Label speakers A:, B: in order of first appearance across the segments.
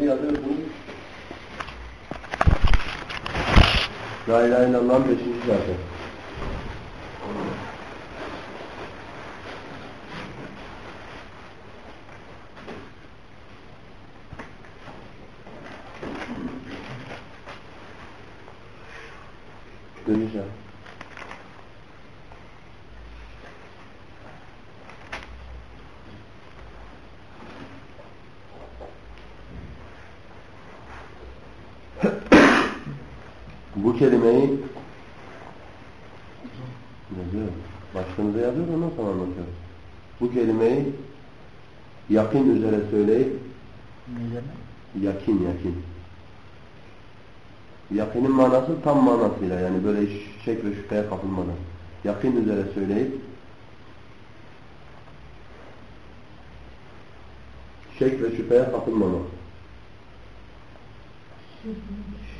A: yazıyorsunuz. La ilahe illallah'ın beşinci şartı. Dönüş şartı. Bu kelimeyi yazıyor. Başlığımıza yazıyor ondan sonra anlatıyoruz. Bu kelimeyi yakin üzere söyleyip yakin yakin. Yakinin manası tam manasıyla yani böyle şek ve şüpheye kapılmadan. Yakin üzere söyleyip şek ve şüpheye kapılmamak.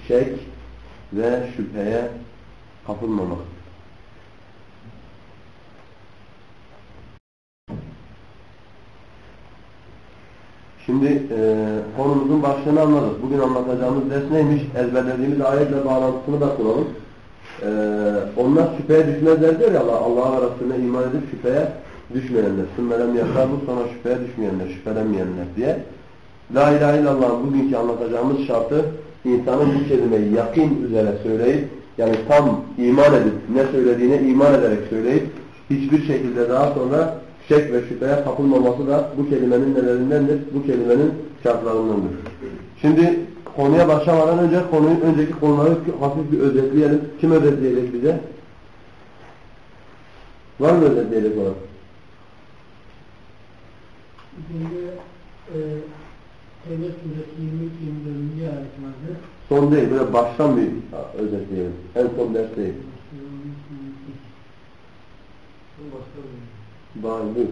A: Şek ve şüpheye kapılmamak. Şimdi e, konumuzun başlığını anladık. Bugün anlatacağımız ders neymiş? Ezberlediğimiz ayetle bağlantısını da kuralım. E, onlar şüpheye düşmezler diyor ya Allah, Allah'a ve iman edip şüpheye düşmeyenler. Sümmelem bu sonra şüpheye düşmeyenler, şüphelenmeyenler diye. La ilahe illallah bugünkü anlatacağımız şartı insanın bu kelimeyi yakin üzere söyleyip yani tam iman edip ne söylediğine iman ederek söyleyip hiçbir şekilde daha sonra şek ve şüpheye kapılmaması da bu kelimenin nelerindendir? Bu kelimenin şartlarındandır. Şimdi konuya başlamadan önce konuyu önceki konuları hafif bir özetleyelim. Kim özetleyecek bize? Var mı özetleyecek olan?
B: Şimdi e, Tevbe suresi 23-24. ayet vardı.
A: Son değil, böyle baştan bir özetleyelim. En son ders değil. Bağlı.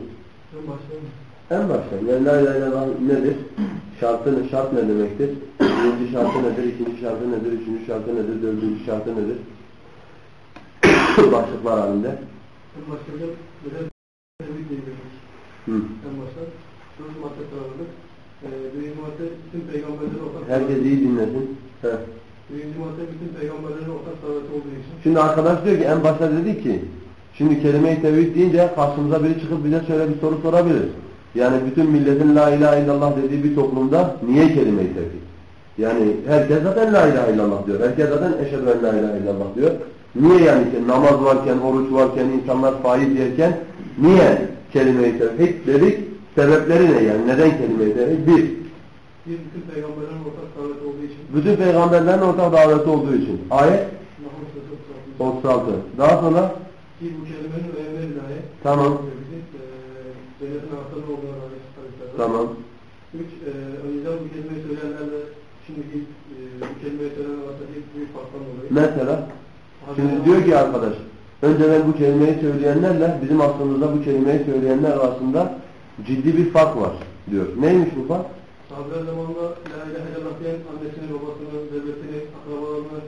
A: En baştan. Yani la ilahe illallah nedir? Şartı, şart ne demektir? Birinci şartı nedir? İkinci şartı nedir? Üçüncü şartı nedir? Dördüncü şartı nedir? Başlıklar halinde.
C: En başta bir böyle tebrik ediyoruz.
A: Hı.
C: En başta. Dört madde sıraladık. Ee, birinci madde bütün peygamberlere ortak
A: Herkes iyi dinlesin. Heh.
C: Birinci madde bütün peygamberlere ortak salaveti olduğu için.
A: Şimdi arkadaş diyor ki en başta dedi ki şimdi kelime-i tevhid deyince karşımıza biri çıkıp bize şöyle bir soru sorabilir. Yani bütün milletin la ilahe illallah dediği bir toplumda niye kelime-i tevhid? Yani herkes zaten la ilahe illallah diyor. Herkes zaten eşhedü en la ilahe illallah diyor. Niye yani ki namaz varken, oruç varken, insanlar faiz yerken niye kelime-i tevhid dedik? Sebepleri ne yani? Neden kelime-i tevhid? Bir,
C: Bir bütün peygamberlerin ortak salaveti olduğu için.
A: bütün peygamberlerin ortak daveti olduğu için. Ayet
C: Nahl suresi 36.
A: 36. Daha sonra
C: Ki bu kelimenin önemli bir ayet.
A: tamam,
C: cennetin anahtarı olduğuna dair
A: tamam.
C: Üç, e, önceden bu kelimeyi söyleyenlerle şimdiki e, bu kelimeyi söyleyenler arasındaki büyük farktan dolayı.
A: Mesela Şimdi diyor ki arkadaş, önceden bu kelimeyi söyleyenlerle bizim aslımızda bu kelimeyi söyleyenler arasında ciddi bir fark var diyor. Neymiş bu fark?
C: Sahabeler zamanında La ilahe illallah diyen annesini, babasını, devletini, akrabalarını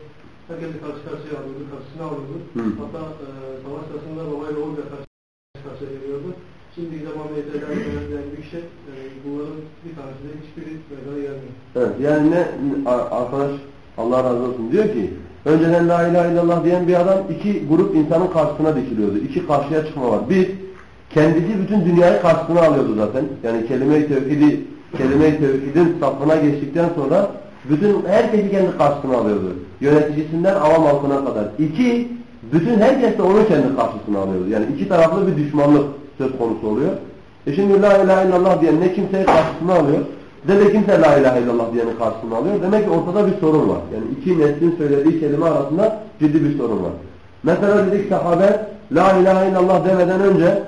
C: herkesi karşı karşıya alıyordu, karşısına alıyordu.
A: Hı.
C: Hatta e, savaş sırasında babayla oğul da karşı karşıya geliyordu. Şimdiki zamanda yeterler veren bir şey, e, bunların bir tanesi de hiçbiri meydana gelmiyor.
A: Evet, yani ne arkadaş Allah razı olsun diyor ki önceden la ilahe illallah diyen bir adam iki grup insanın karşısına dikiliyordu. İki karşıya çıkma var. Bir, kendisi bütün dünyayı karşısına alıyordu zaten. Yani kelime-i tevhidi, kelime-i tevhidin safına geçtikten sonra bütün herkesi kendi karşısına alıyordu. Yöneticisinden avam halkına kadar. İki, bütün herkes de onu kendi karşısına alıyordu. Yani iki taraflı bir düşmanlık söz konusu oluyor. E şimdi la ilahe illallah diyen ne kimseyi karşısına alıyor ne de kimse la ilahe illallah diyeni karşısına alıyor. Demek ki ortada bir sorun var. Yani iki neslin söylediği kelime arasında ciddi bir sorun var. Mesela dedik sahabe la ilahe illallah demeden önce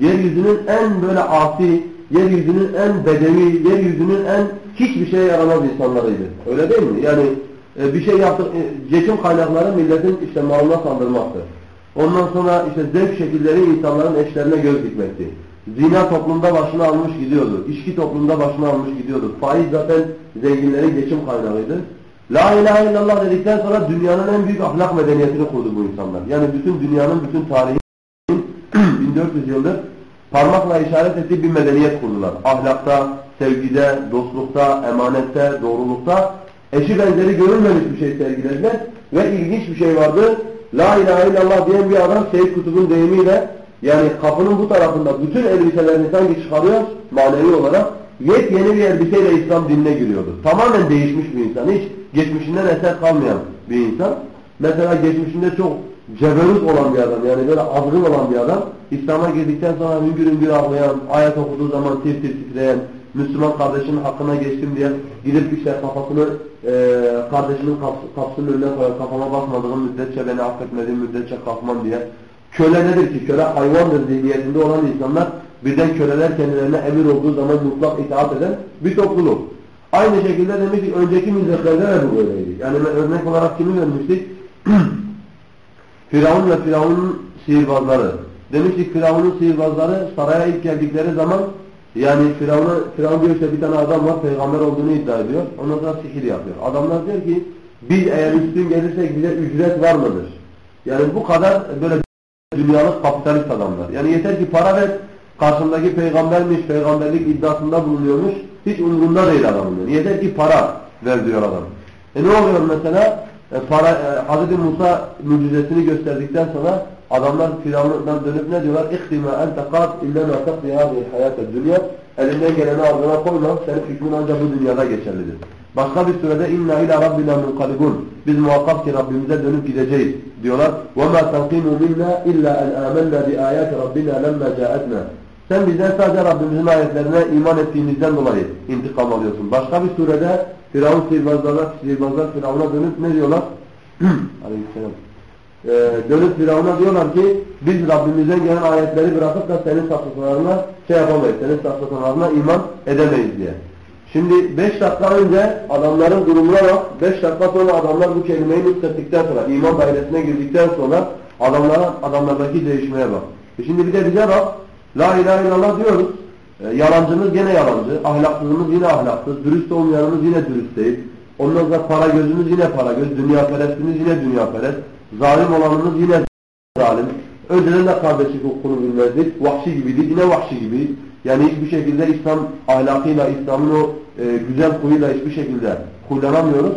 A: yeryüzünün en böyle asi, yeryüzünün en bedevi, yeryüzünün en hiçbir şeye yaramaz insanlarıydı. Öyle değil mi? Yani e, bir şey yaptık, e, geçim kaynakları milletin işte malına saldırmaktır. Ondan sonra işte zevk şekilleri insanların eşlerine göz dikmekti. Zina toplumda başına almış gidiyordu. İçki toplumda başına almış gidiyordu. Faiz zaten zenginlerin geçim kaynağıydı. La ilahe illallah dedikten sonra dünyanın en büyük ahlak medeniyetini kurdu bu insanlar. Yani bütün dünyanın bütün tarihi 1400 yıldır parmakla işaret ettiği bir medeniyet kurdular. Ahlakta, sevgide, dostlukta, emanette, doğrulukta eşi benzeri görülmemiş bir şey sergilediler. Ve ilginç bir şey vardı. La ilahe illallah diyen bir adam Seyyid Kutub'un deyimiyle yani kapının bu tarafında bütün elbiselerini sanki çıkarıyor manevi olarak yepyeni bir elbiseyle İslam dinine giriyordu. Tamamen değişmiş bir insan. Hiç geçmişinden eser kalmayan bir insan. Mesela geçmişinde çok ceberut olan bir adam yani böyle azgın olan bir adam İslam'a girdikten sonra hüngür hüngür ağlayan, ayet okuduğu zaman tir tir titreyen, Müslüman kardeşimin hakkına geçtim diye gidip işte kafasını e, kardeşinin kaps kapsının önüne koyar, kafama basmadığım müddetçe beni affetmediğim müddetçe kalkmam diye. Köle nedir ki? Köle hayvandır zihniyetinde olan insanlar birden köleler kendilerine emir olduğu zaman mutlak itaat eden bir topluluk. Aynı şekilde demek ki önceki milletlerde de bu böyleydi. Yani örnek olarak kimi vermiştik? Firavun ve Firavun'un sihirbazları. Demiş ki Firavun'un sihirbazları saraya ilk geldikleri zaman yani Firavun'a, Firavun diyor işte bir tane adam var peygamber olduğunu iddia ediyor. Ondan sonra sihir yapıyor. Adamlar diyor ki biz eğer üstün gelirsek bize ücret var mıdır? Yani bu kadar böyle dünyalık kapitalist adamlar. Yani yeter ki para ver karşındaki peygambermiş, peygamberlik iddiasında bulunuyormuş. Hiç umurunda değil adamın. Yeter ki para ver diyor adam. E ne oluyor mesela? E, para, e, Hz. Musa mucizesini gösterdikten sonra Adamlar Firavun'dan dönüp ne diyorlar? İhdime ente kat illeme tekri hâzihi hayâte dünya. Elinden geleni ardına koyma. Senin hükmün ancak bu dünyada geçerlidir. Başka bir sürede inna ila rabbina munqalibun. Biz muhakkak ki Rabbimize dönüp gideceğiz diyorlar. Ve ma tanqimu minna illa en amennâ bi ayati rabbina lemma ca'atna. Sen bizden sadece Rabbimizin ayetlerine iman ettiğimizden dolayı intikam alıyorsun. Başka bir surede Firavun sihirbazlar, sihirbazlar Firavun'a dönüp ne diyorlar? Aleyhisselam. Ee, dönüp Firavun'a diyorlar ki biz Rabbimizden gelen ayetleri bırakıp da senin sapıklarına şey yapamayız, senin sapıklarına iman edemeyiz diye. Şimdi 5 dakika önce adamların durumuna bak, 5 dakika sonra adamlar bu kelimeyi nutsettikten sonra, iman dairesine girdikten sonra adamlara, adamlardaki değişmeye bak. E şimdi bir de bize bak, La ilahe illallah diyoruz, e, yalancımız yine yalancı, ahlaksızımız yine ahlaksız, dürüst olmayanımız yine dürüst değil. Ondan sonra para gözümüz yine para göz, dünya perestimiz yine dünya perest, zalim olanımız yine zalim. Önceden de kardeşlik hukukunu bilmezdik, vahşi gibiydik, yine vahşi gibi. Yani hiçbir şekilde İslam ahlakıyla, İslam'ın o e, güzel kuyuyla hiçbir şekilde kullanamıyoruz.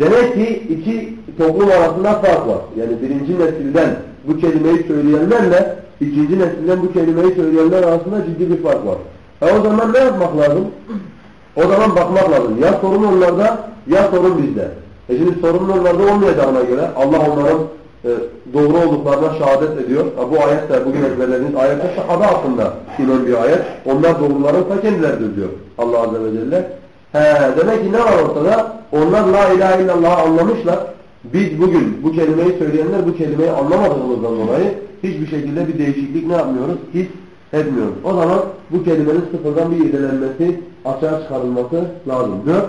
A: Demek ki iki toplum arasında fark var. Yani birinci nesilden bu kelimeyi söyleyenlerle ikinci nesilden bu kelimeyi söyleyenler arasında ciddi bir fark var. E o zaman ne yapmak lazım? O zaman bakmak lazım. Ya sorun onlarda ya sorun bizde. E şimdi sorun onlarda olmayacağına göre Allah onların e, doğru olduklarına şehadet ediyor. E, bu ayet de bugün ezberlediğiniz ayet de şahada aslında inen bir ayet. Onlar doğruların ta kendileridir diyor Allah Azze ve Celle. He, demek ki ne var ortada? Onlar la ilahe illallah anlamışlar. Biz bugün bu kelimeyi söyleyenler bu kelimeyi anlamadığımızdan dolayı hiçbir şekilde bir değişiklik ne yapmıyoruz? His etmiyoruz. O zaman bu kelimenin sıfırdan bir irdelenmesi, açığa çıkarılması lazım. Dört,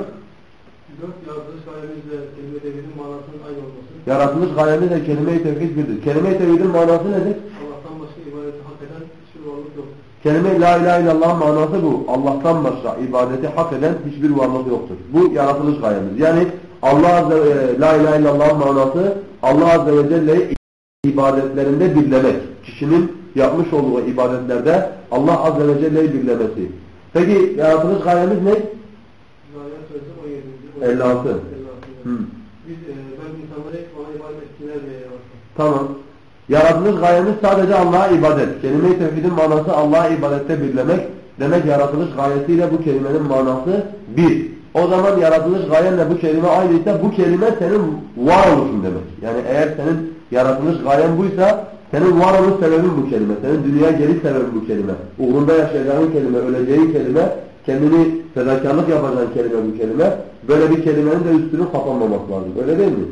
C: Dört yaratılış gayemizle kelime tevhidin manasının aynı olması.
A: yaratılış gayemizle kelime-i tevhid birdir. Kelime-i tevhidin manası nedir?
C: Allah'tan başka ibadeti hak eden hiçbir varlık yok.
A: Kelime la ilahe illallah manası bu. Allah'tan başka ibadeti hak eden hiçbir varlık yoktur. Bu yaratılış gayemiz. Yani Allah Azze ve la ilahe illallah manası Allah Azze ve Celle'yi ibadetlerinde birlemek. Kişinin yapmış olduğu ibadetlerde Allah Azze ve Celle'yi birlemesi. Peki yaratılış gayemiz ne?
C: Zayiat Suresi 17.
A: 56.
C: 56.
A: Hı.
C: Biz e, ben insanları ona ibadet etsinler diye yarattım.
A: Tamam. Yaratılış gayemiz sadece Allah'a ibadet. Kelime-i tevhidin manası Allah'a ibadette birlemek. Demek yaratılış gayesiyle bu kelimenin manası bir. O zaman yaratılış gayenle bu kelime aynıysa bu kelime senin varoluşun demek. Yani eğer senin yaratılış gayen buysa senin varoluş sebebin bu kelime. Senin dünyaya geliş sebebin bu kelime. Uğrunda yaşayacağın kelime, öleceğin kelime, kendini fedakarlık yapacağın kelime bu kelime. Böyle bir kelimenin de üstünü kapanmamak lazım. Öyle değil mi?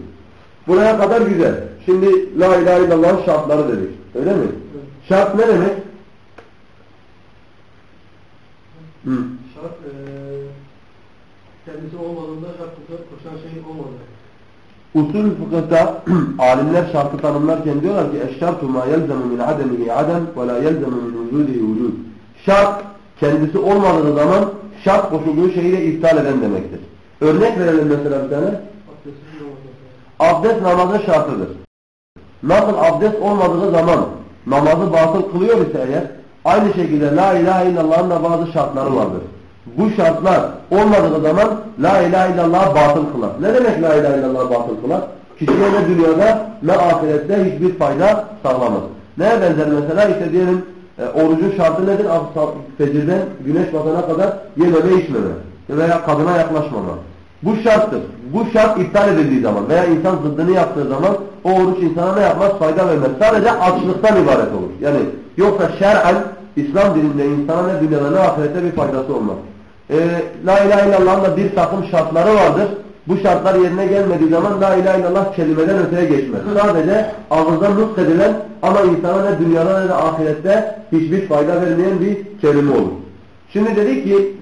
A: Buraya kadar güzel. Şimdi la ilahe illallah'ın şartları dedik. Öyle mi? Şart ne demek? Hı.
C: Şart e, kendisi olmadığında şart koşan şey olmadı.
A: Usul fıkıhta alimler şartı tanımlarken diyorlar ki eşşartu ma yelzemu min ademihi adem ve la yelzemu min vücudihi vücud. Şart kendisi olmadığı zaman şart koşulduğu şeyi iptal eden demektir. Örnek verelim mesela bir tane. Abdest namazın şartıdır. Nasıl abdest olmadığı zaman namazı batıl kılıyor ise eğer aynı şekilde la ilahe illallah'ın da bazı şartları vardır. Bu şartlar olmadığı zaman la ilahe illallah batıl kılar. Ne demek la ilahe illallah batıl kılar? Kişiye ne dünyada ne ahirette hiçbir fayda sağlamaz. Neye benzer mesela işte diyelim e, orucun şartı nedir? Fecirden güneş batana kadar yememe içmeme veya kadına yaklaşmama. Bu şarttır. Bu şart iptal edildiği zaman veya insan zıddını yaptığı zaman o oruç insana ne yapmaz? Fayda vermez. Sadece açlıktan ibaret olur. Yani yoksa şer'en İslam dininde insana ne dünyada ne ahirette bir faydası olmaz. E, la ilahe illallah'ın da bir takım şartları vardır. Bu şartlar yerine gelmediği zaman la ilahe illallah kelimeden öteye geçmez. Sadece ağızdan nutk edilen ama insana ne dünyada ne de ahirette hiçbir fayda vermeyen bir kelime olur. Şimdi dedik ki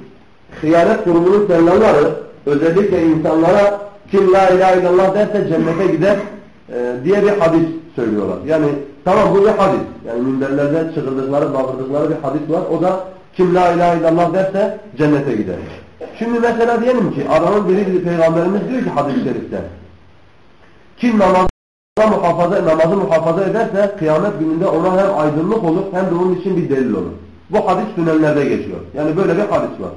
A: hıyanet kurumunun tellalları özellikle insanlara kim la ilahe illallah derse cennete gider e, diye bir hadis söylüyorlar. Yani tamam bu bir hadis. Yani minderlerde çıkırdıkları, bağırdıkları bir hadis var. O da kim la ilahe illallah derse cennete gider. Şimdi mesela diyelim ki adamın biri bir peygamberimiz diyor ki hadis-i şerifte kim namazı muhafaza, namazı muhafaza ederse kıyamet gününde ona hem aydınlık olur hem de onun için bir delil olur. Bu hadis tünellerde geçiyor. Yani böyle bir hadis var.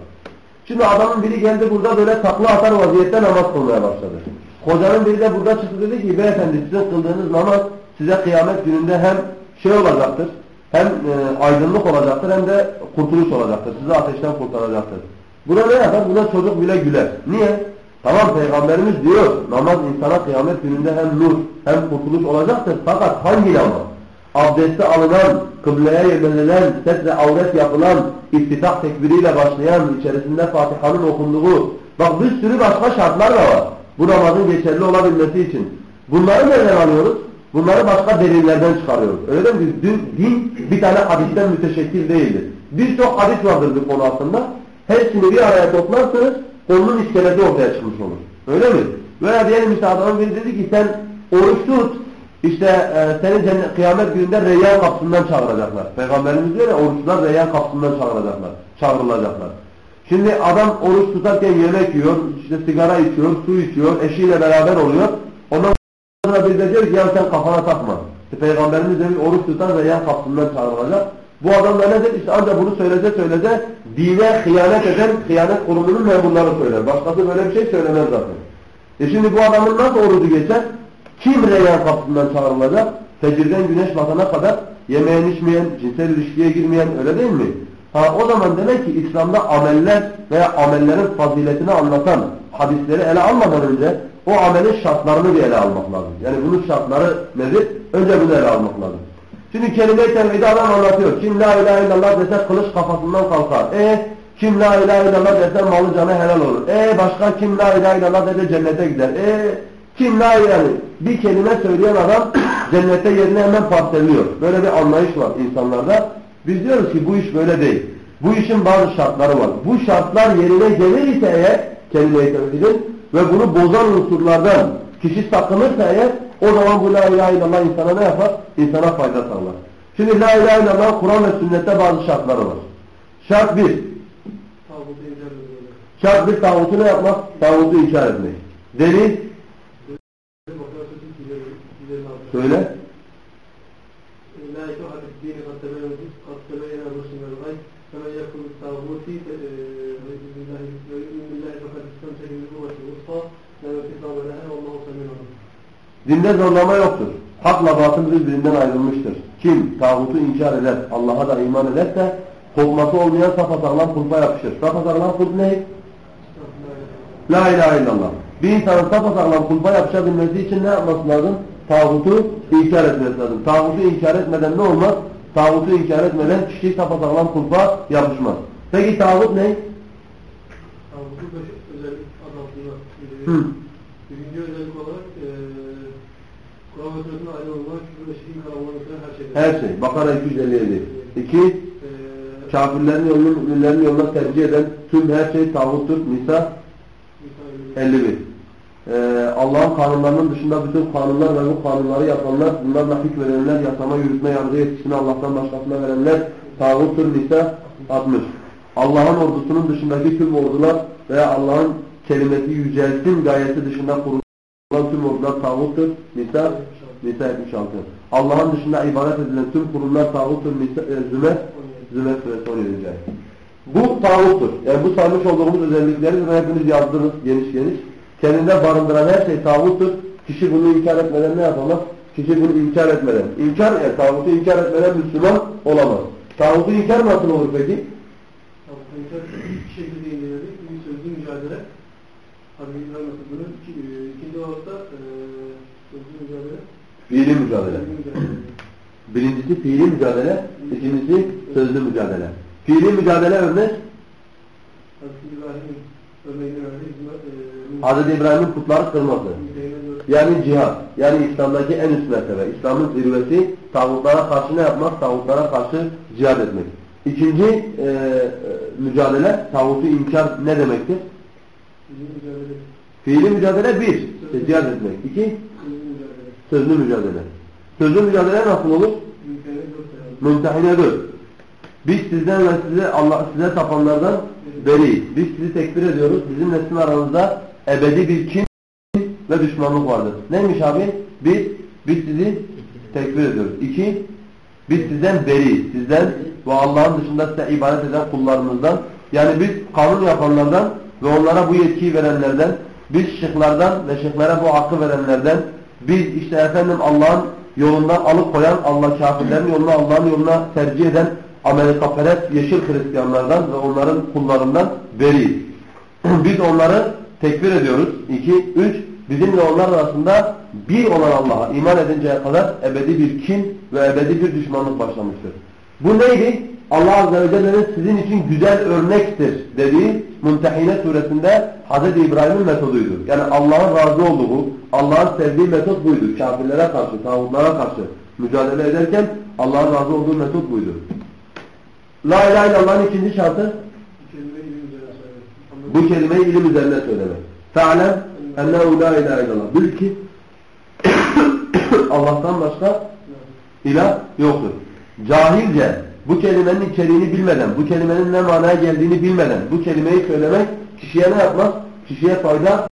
A: Şimdi adamın biri geldi burada böyle takla atar vaziyette namaz kılmaya başladı. Hocanın biri de burada çıktı dedi ki beyefendi sizin kıldığınız namaz size kıyamet gününde hem şey olacaktır, hem e, aydınlık olacaktır hem de kurtuluş olacaktır. Sizi ateşten kurtaracaktır. Buna ne yapar? Buna çocuk bile güler. Niye? Tamam Peygamberimiz diyor namaz insana kıyamet gününde hem nur hem kurtuluş olacaktır. Fakat hangi namaz? Abdesti alınan, kıbleye yönelilen, setre avret yapılan, iftitah tekbiriyle başlayan, içerisinde Fatiha'nın okunduğu, bak bir sürü başka şartlar da var. Bu namazın geçerli olabilmesi için. Bunları nereden alıyoruz? Bunları başka delillerden çıkarıyoruz. Öyle değil mi? Din, din bir tane hadisten müteşekkil değildir. Birçok hadis vardır bu konu hakkında. Hepsini bir araya toplarsanız konunun iskeleti ortaya çıkmış olur. Öyle mi? Veya diyelim işte adamın biri dedi ki sen oruç tut, işte e, seni cennet, kıyamet gününde reyyan kapısından çağıracaklar. Peygamberimiz diyor ya oruçlar reyyan kapısından çağıracaklar, çağrılacaklar. Şimdi adam oruç tutarken yemek yiyor, işte sigara içiyor, su içiyor, eşiyle beraber oluyor. Ondan sonra bir de diyor ki ya sen kafana takma. İşte Peygamberimiz diyor oruç tutan reyyan kapısından çağrılacak. Bu adam da nedir? İşte ancak bunu söylese söylese dine hıyanet eden hıyanet kurumunun memurları söyler. Başkası böyle bir şey söylemez zaten. E şimdi bu adamın nasıl orucu geçer? Kim reyyan kapısından çağrılacak? Fecirden güneş batana kadar yemeyen içmeyen, cinsel ilişkiye girmeyen öyle değil mi? Ha, o zaman demek ki İslam'da ameller veya amellerin faziletini anlatan hadisleri ele almadan önce o amelin şartlarını bir ele almak lazım. Yani bunun şartları nedir? Önce bunu ele almak lazım. Şimdi kelime-i tevhidi adam anlatıyor. Kim la ilahe illallah dese kılıç kafasından kalkar. E kim la ilahe illallah dese malı canı helal olur. E başka kim la ilahe illallah dese cennete gider. E kim la yani bir kelime söyleyen adam cennette yerini hemen parselliyor. Böyle bir anlayış var insanlarda. Biz diyoruz ki bu iş böyle değil. Bu işin bazı şartları var. Bu şartlar yerine gelir ise eğer kelime-i ve bunu bozan unsurlardan kişi sakınırsa eğer o zaman bu la ilahe illallah insana ne yapar? İnsana fayda sağlar. Şimdi la ilahe illallah Kur'an ve sünnette bazı şartları var. Şart bir. Şart bir tağutu ne yapmak? Tağutu inkar etmek. Delil? Söyle. Dinde zorlama yoktur. Hakla batıl birbirinden ayrılmıştır. Kim tağutu inkar eder, Allah'a da iman ederse kopması olmayan sapasağlam kulpa yapışır. Sapasağlam kulp ne? La ilahe illallah. Bir insanın sapasağlam kulpa yapışabilmesi için ne yapması lazım? Tağutu inkar etmesi lazım. Tağutu inkar etmeden ne olmaz? Tağutu inkar etmeden kişi sapasağlam kulpa yapışmaz. Peki tağut ne?
C: Tağutu özellik azaltılmaz.
A: Hı.
C: Birinci özellik olarak e, Kur'an ve sünnetin ayrı olmak, küfür ve şirkin kalabalıkları her
A: şey. Bakara 257. İki,
C: E,
A: kafirlerin yolunu müminlerin yoluna tercih eden tüm her şey tağuttur. Nisa
C: misal-
A: 51. Ee, Allah'ın kanunlarının dışında bütün kanunlar ve bu kanunları yapanlar, bunlarla hükmedenler, yasama, yürütme, yargı yetkisini Allah'tan başkasına verenler, tağuttur, nisa 60. Allah'ın ordusunun dışındaki tüm ordular veya Allah'ın kelimesi yücelsin gayesi dışında kurulan tüm ordular tağuttur, nisa, nisa 76. Allah'ın dışında ibadet edilen tüm kurumlar tağuttur, nisa, e, zümer, zümer suresi 17. ayet. Bu tağuttur. Yani bu saymış olduğumuz özellikleri hepiniz yazdınız geniş geniş. Kendinde barındıran her şey tağuttur. Kişi bunu inkar etmeden ne yapamaz? Kişi bunu inkar etmeden. İnkar, yani tağutu inkar etmeden Müslüman olamaz. Tağutu inkar nasıl olur peki?
C: Avrupa'yı iki şekilde inceledik. Bir sözlü mücadele. Hazreti İbrahim e, ikinci olarak da e, sözlü mücadele.
A: Fiili mücadele. Birincisi fiili mücadele, ikincisi sözlü mücadele. Fiili mücadele örnek,
C: Hazreti İbrahim'in
A: putları kırması. Yani cihat, yani İslam'daki en üst mertebe, İslam'ın zirvesi tağutlara karşı ne yapmak? Tağutlara karşı cihad etmek. İkinci e, e, mücadele, tağutu inkar ne demektir? Fiili mücadele bir, işte cihad etmek. İki,
C: Sözlü mücadele.
A: sözlü mücadele. Nasıl olur? Mümtehine dört. Biz sizden ve size Allah size tapanlardan beriyiz. Biz sizi tekbir ediyoruz. Bizimle sizin aranızda ebedi bir kin ve düşmanlık vardır. Neymiş abi? Bir, biz sizi tekbir ediyoruz. İki, biz sizden beriyiz. Sizden ve Allah'ın dışında size ibadet eden kullarımızdan yani biz kanun yapanlardan ve onlara bu yetkiyi verenlerden biz şıklardan ve şıklara bu hakkı verenlerden biz işte efendim Allah'ın yolundan alıkoyan Allah kafirlerin yoluna Allah'ın yoluna tercih eden Amerikaperest yeşil Hristiyanlardan ve onların kullarından beriyiz. Biz onları tekbir ediyoruz. İki, üç, bizimle onlar arasında bir olan Allah'a iman edinceye kadar ebedi bir kin ve ebedi bir düşmanlık başlamıştır. Bu neydi? Allah Azze ve Celle'nin sizin için güzel örnektir dediği Mümtehine suresinde Hz. İbrahim'in metoduydu. Yani Allah'ın razı olduğu, Allah'ın sevdiği metot buydu. Kafirlere karşı, tağutlara karşı mücadele ederken Allah'ın razı olduğu metot buydu. La ilahe illallah'ın ikinci şartı
C: Bu kelimeyi ilim üzerine
A: söylemek. Fe'lem ennehu la ilahe illallah. Bil ki Allah'tan başka ilah yoktur. Cahilce bu kelimenin içeriğini bilmeden, bu kelimenin ne manaya geldiğini bilmeden bu kelimeyi söylemek kişiye ne yapmaz? Kişiye fayda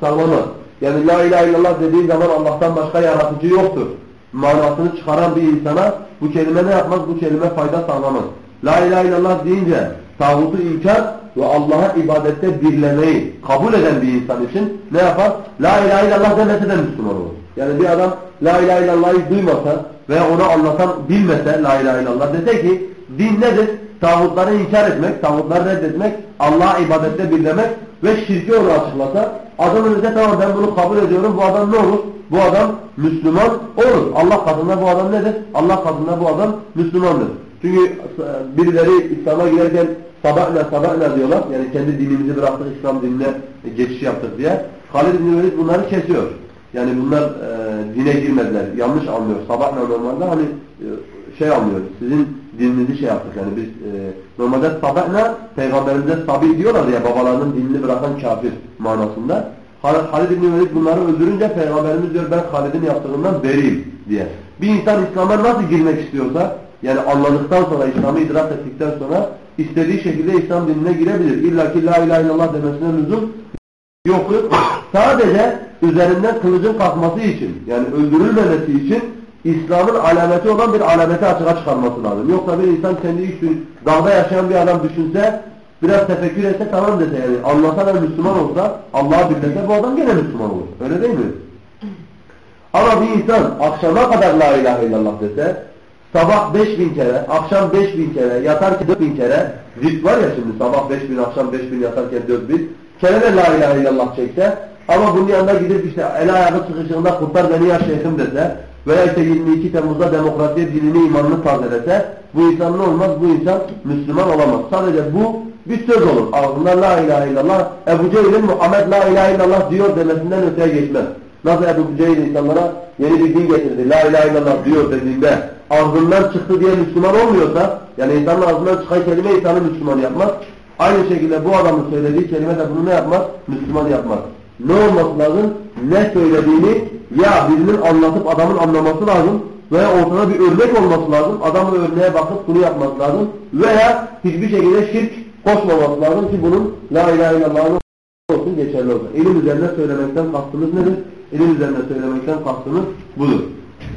A: sağlamaz. Yani la ilahe illallah dediği zaman Allah'tan başka yaratıcı yoktur. Manasını çıkaran bir insana bu kelime ne yapmaz? Bu kelime fayda sağlamaz. La ilahe illallah deyince tağutu inkar ve Allah'a ibadette birlemeyi kabul eden bir insan için ne yapar? La ilahe illallah demese de Müslüman olur. Yani bir adam la ilahe illallah'ı duymasa veya onu anlatan bilmese la ilahe illallah dese ki din nedir? Tağutları inkar etmek, tağutları reddetmek, Allah'a ibadette birlemek ve şirki onu açıklasa adamın önünde tamam ben bunu kabul ediyorum bu adam ne olur? Bu adam Müslüman olur. Allah katında bu adam nedir? Allah katında bu adam Müslümandır. Çünkü birileri İslam'a girerken sabahla sabahla diyorlar. Yani kendi dinimizi bıraktık İslam dinine geçiş yaptık diye. Halid bin Velid bunları kesiyor. Yani bunlar e, dine girmediler. Yanlış anlıyor. Sabahla normalde hani e, şey anlıyor. Sizin dininizi şey yaptık. Yani biz e, normalde sabahla peygamberimize sabi diyorlar ya babalarının dinini bırakan kafir manasında. Halid bin Velid bunları öldürünce peygamberimiz diyor ben Halid'in yaptığından beriyim diye. Bir insan İslam'a nasıl girmek istiyorsa yani anladıktan sonra İslam'ı idrak ettikten sonra istediği şekilde İslam dinine girebilir. İlla ki la ilahe illallah demesine lüzum yoktur. Sadece üzerinden kılıcın kalkması için yani öldürülmemesi için İslam'ın alameti olan bir alameti açığa çıkarması lazım. Yoksa bir insan kendi için dağda yaşayan bir adam düşünse biraz tefekkür etse tamam dese yani anlasa ve Müslüman olsa Allah'a birlese bu adam gene Müslüman olur. Öyle değil mi? Ama bir insan akşama kadar la ilahe illallah dese sabah 5000 kere, akşam 5000 kere, yatarken 4000 kere zip var ya şimdi sabah 5000, akşam 5000 yatarken 4000 kere de la ilahe illallah çekse ama bunun yanında gidip işte el ayağı sıkışığında kurtar beni ya şeyhim dese veya işte 22 Temmuz'da demokrasiye dinini imanını tazelese bu insan ne olmaz? Bu insan Müslüman olamaz. Sadece bu bir söz olur. Ağzında la ilahe illallah Ebu Cehil'in Muhammed la ilahe illallah diyor demesinden öteye geçmez. Nasıl Ebu Cehil insanlara yeni bir din getirdi. La ilahe illallah diyor dediğinde ağzından çıktı diye Müslüman olmuyorsa yani insanın ağzından çıkan kelime insanı Müslüman yapmaz. Aynı şekilde bu adamın söylediği kelime de bunu ne yapmaz? Müslüman yapmaz. Ne olması lazım? Ne söylediğini ya birinin anlatıp adamın anlaması lazım veya ortada bir örnek olması lazım. Adamın örneğe bakıp bunu yapması lazım. Veya hiçbir şekilde şirk koşmaması lazım ki bunun la ilahe illallah'ın olsun geçerli olsun. İlim üzerine söylemekten kastımız nedir? İlim üzerine söylemekten kastımız budur.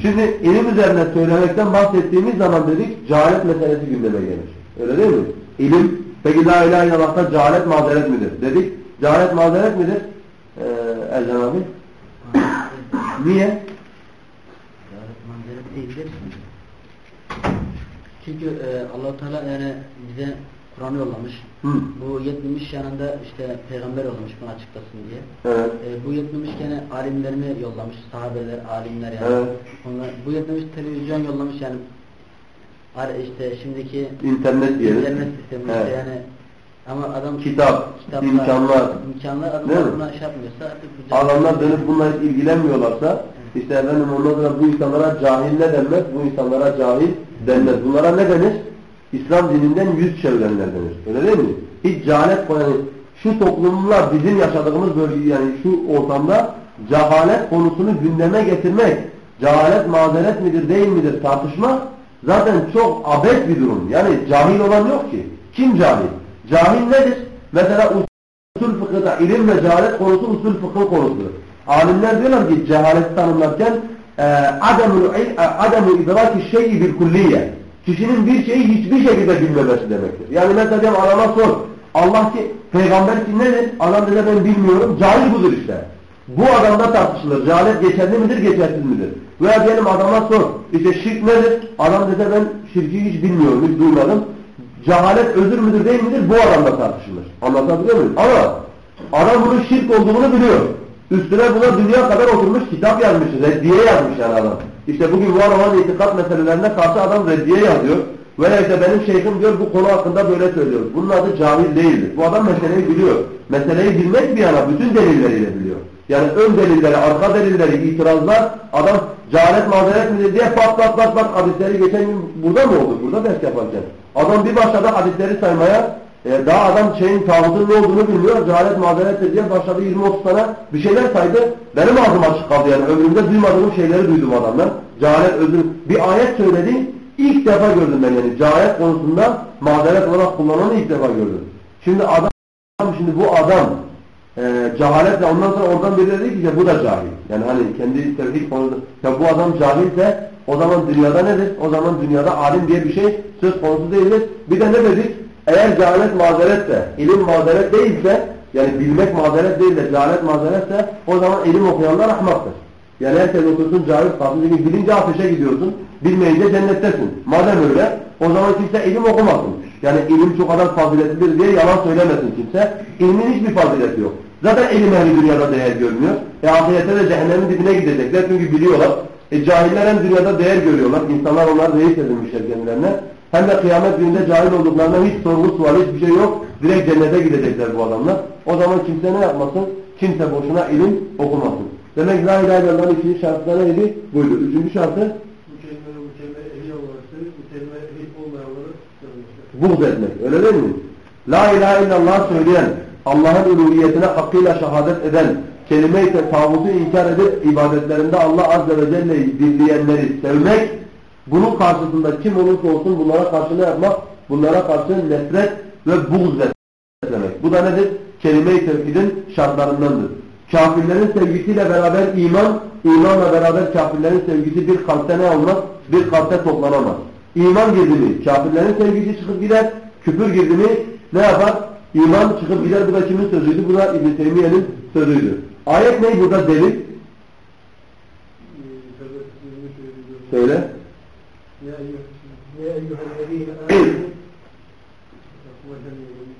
A: Şimdi ilim üzerine söylemekten bahsettiğimiz zaman dedik cehalet meselesi gündeme gelir. Öyle değil mi? İlim Peki la ilahe illallah'ta cehalet mazeret midir? Dedik. Cehalet mazeret midir? Ee, Ercan abi. Niye?
D: Çünkü e, allah Teala yani bize Kur'an'ı yollamış.
A: Hı.
D: Bu yetmemiş yanında işte peygamber yollamış bunu açıklasın diye.
A: Evet.
D: E, bu yetmemiş gene alimlerini yollamış. Sahabeler, alimler yani.
A: Evet.
D: Onlar, bu yetmemiş televizyon yollamış yani. İşte şimdiki
A: İnternet diyelim.
D: internet sistemi
A: Evet.
D: işte yani. Ama adam
A: Kitap,
D: kitaplar,
A: imkanlar.
D: imkanlar adamlar buna şey yapmıyorsa artık bu cehalet-
A: Adamlar dönüp bununla ilgilenmiyorlarsa işte efendim ondan sonra bu insanlara cahil ne denmez? Bu insanlara cahil denmez. Bunlara ne denir? İslam dininden yüz çevirenler denir. Öyle değil mi? Hiç cehalet yani şu toplumla bizim yaşadığımız bölge yani şu ortamda cehalet konusunu gündeme getirmek, cehalet mazeret midir değil midir tartışmak zaten çok abes bir durum. Yani cahil olan yok ki. Kim cahil? Cahil nedir? Mesela usul fıkıhda ilim ve cehalet konusu usul fıkıh konusudur. Alimler diyorlar ki cehaleti tanımlarken e, ademu idraki şey'i bil kulliye. Kişinin bir şeyi hiçbir şekilde bilmemesi demektir. Yani mesela diyelim adama sor. Allah ki peygamber ki nedir? Adam dese ben bilmiyorum. Cahil budur işte. Bu adamda tartışılır. Cehalet geçerli midir, geçersiz midir? Veya diyelim adama sor. İşte şirk nedir? Adam dese ben şirki hiç bilmiyorum, hiç duymadım. Cehalet özür müdür değil midir? Bu adamda tartışılır. Anlatabiliyor muyum? Ama adam bunun şirk olduğunu biliyor. Üstüne buna dünya kadar oturmuş kitap yazmış. Reddiye yazmış yani adam. İşte bugün var olan itikat meselelerine karşı adam reddiye yazıyor. Veya işte benim şeyhim diyor bu konu hakkında böyle söylüyor. Bunun adı cahil değildir. Bu adam meseleyi biliyor. Meseleyi bilmek bir yana bütün delilleriyle biliyor. Yani ön delilleri, arka delilleri, itirazlar adam cehalet mazeret midir diye pat pat pat pat hadisleri geçen gün burada mı oldu? Burada ders yaparken. Adam bir başladı hadisleri saymaya e, daha adam şeyin tağutun ne olduğunu bilmiyor. Cehalet mazerettir diye başladı 20-30 tane bir şeyler saydı. Benim ağzım açık kaldı yani. Ömrümde duymadığım şeyleri duydum adamdan. Cehalet özür. Bir ayet söyledi. İlk defa gördüm ben yani. Cehalet konusunda mazeret olarak kullananı ilk defa gördüm. Şimdi adam şimdi bu adam e, cehaletle ondan sonra oradan biri dedi ki işte bu da cahil. Yani hani kendi tevhid konusu. Ya bu adam cahilse o zaman dünyada nedir? O zaman dünyada alim diye bir şey söz konusu değildir. Bir de ne dedik? Eğer cehalet mazeretse, ilim mazeret değilse, yani bilmek mazeret değil de cehalet mazeretse o zaman ilim okuyanlar ahmaktır. Yani herkes otursun cahil kalsın. Çünkü bilince ateşe gidiyorsun, bilmeyince cennettesin. Madem öyle, o zaman kimse ilim okumasın. Yani ilim çok kadar faziletlidir diye yalan söylemesin kimse. İlmin hiçbir fazileti yok. Zaten ilim ehli dünyada değer görmüyor. E ahirette de cehennemin dibine gidecekler çünkü biliyorlar. E cahiller hem dünyada değer görüyorlar. İnsanlar onlar reis edinmişler kendilerine. Hem de kıyamet gününde cahil olduklarında hiç sorgu suali hiçbir şey yok. Direkt cennete gidecekler bu adamlar. O zaman kimse ne yapmasın? Kimse boşuna ilim okumasın. Demek la ilahe illallah'ın ikinci şartı neydi? Buydu. Üçüncü şartı
C: Bu kelimenin bu kelime ehil olarak söyleyip bu kelime ehil olmayanları söylemişler.
A: Buğz etmek. Öyle değil mi? La ilahe illallah söyleyen, Allah'ın uluhiyetine hakkıyla şehadet eden, kelime-i tağutu inkar edip ibadetlerinde Allah Azze ve Celle'yi dinleyenleri sevmek, bunun karşısında kim olursa olsun bunlara karşı ne yapmak? Bunlara karşı nefret ve buğz beslemek. Bu da nedir? Kelime-i tevhidin şartlarındandır. Kafirlerin sevgisiyle beraber iman, imanla beraber kafirlerin sevgisi bir kalpte ne olmaz? Bir kalpte toplanamaz. İman girdi mi? Kafirlerin sevgisi çıkıp gider. Küfür girdi mi? Ne yapar? İman çıkıp gider. Bu da kimin sözüydü? Bu da İbn-i Teymiye'nin sözüydü. Ayet ne? Burada delil. Söyle.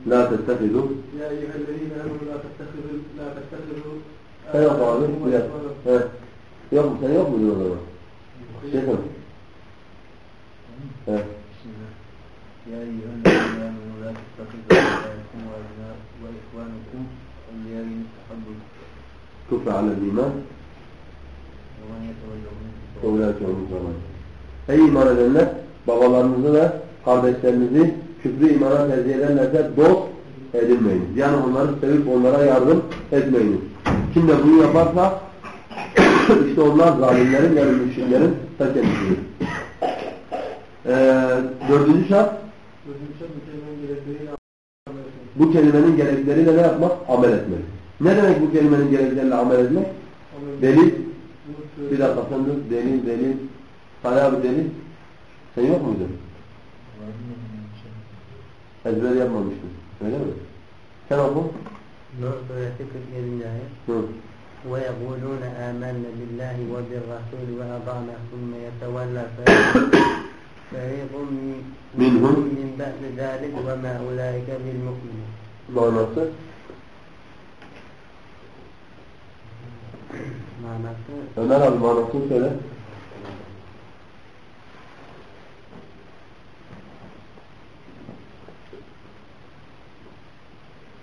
A: La tettehidu.
C: Ya eyyühellezine amenu la tettehidu la tettehidu
A: Sen yok abi. Yok mu? Sen yok o zaman? Şeyhim. He.
D: يا أيها الذين آمنوا لا تتخذوا آباءكم وإخوانكم أولياء إن استحبوا
A: Küfre alel iman.
D: ومن يتولوا منكم
A: Kavlâke zaman. Ey iman edenler, babalarınızı ve kardeşlerinizi küfrü imana tercih ederlerse dost edinmeyiniz. Yani onları sevip onlara yardım etmeyiniz. Kim de bunu yaparsa işte onlar zalimlerin yani müşriklerin ta kendisidir. Ee, dördüncü şart
C: Dördüncü şart bu kelimenin gerekleriyle amel etmek.
A: bu kelimenin gerekleriyle ne yapmak? Amel etmek. Ne demek bu kelimenin gerekleriyle amel etmek?
C: Amel-
A: Delil.
C: Bunu
A: Bir
C: söyle-
A: dakika sen dur. Delil, delil. Sana bir delil. Sen yok muydun? Ezber yapmamıştın. Öyle mi? Sen oku.
D: Nur suresi 47. ayet.
A: Hı.
D: ويقولون آمنا بالله وبالرسول وأطعنا ثم يتولى Feriqun minhum
A: min
D: ba'di zalik ve ma ulaike bil mu'minin.
A: Manası?
D: Manası?
A: Ömer abi manasını söyle.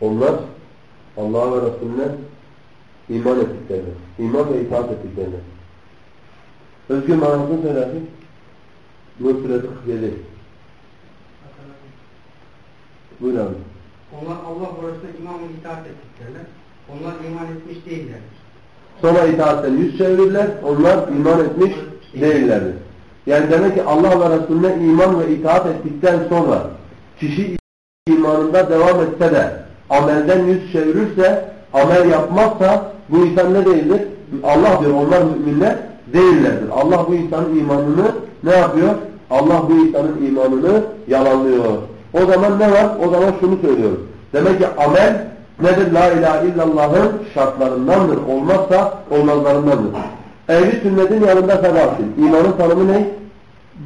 A: Onlar Allah'a ve Resulüne iman ettiklerini, iman ve itaat ettiklerini. Özgür manasını söylersin. Suresi 47. Buyur abi.
E: Onlar Allah arasında iman ve itaat ettiklerine, onlar iman etmiş değiller.
A: Sonra itaatten yüz çevirirler. Onlar iman etmiş değillerdir. Yani demek ki Allah ve Resulüne iman ve itaat ettikten sonra kişi imanında devam etse de amelden yüz çevirirse, amel yapmazsa bu insan ne değildir? Allah diyor onlar müminler değillerdir. Allah bu insanın imanını ne yapıyor? Allah bu insanın imanını yalanlıyor. O zaman ne var? O zaman şunu söylüyoruz. Demek ki amel nedir? La ilahe illallah'ın şartlarındandır. Olmazsa olmazlarındandır. Ehli sünnetin yanında sebahattir. İmanın tanımı ne?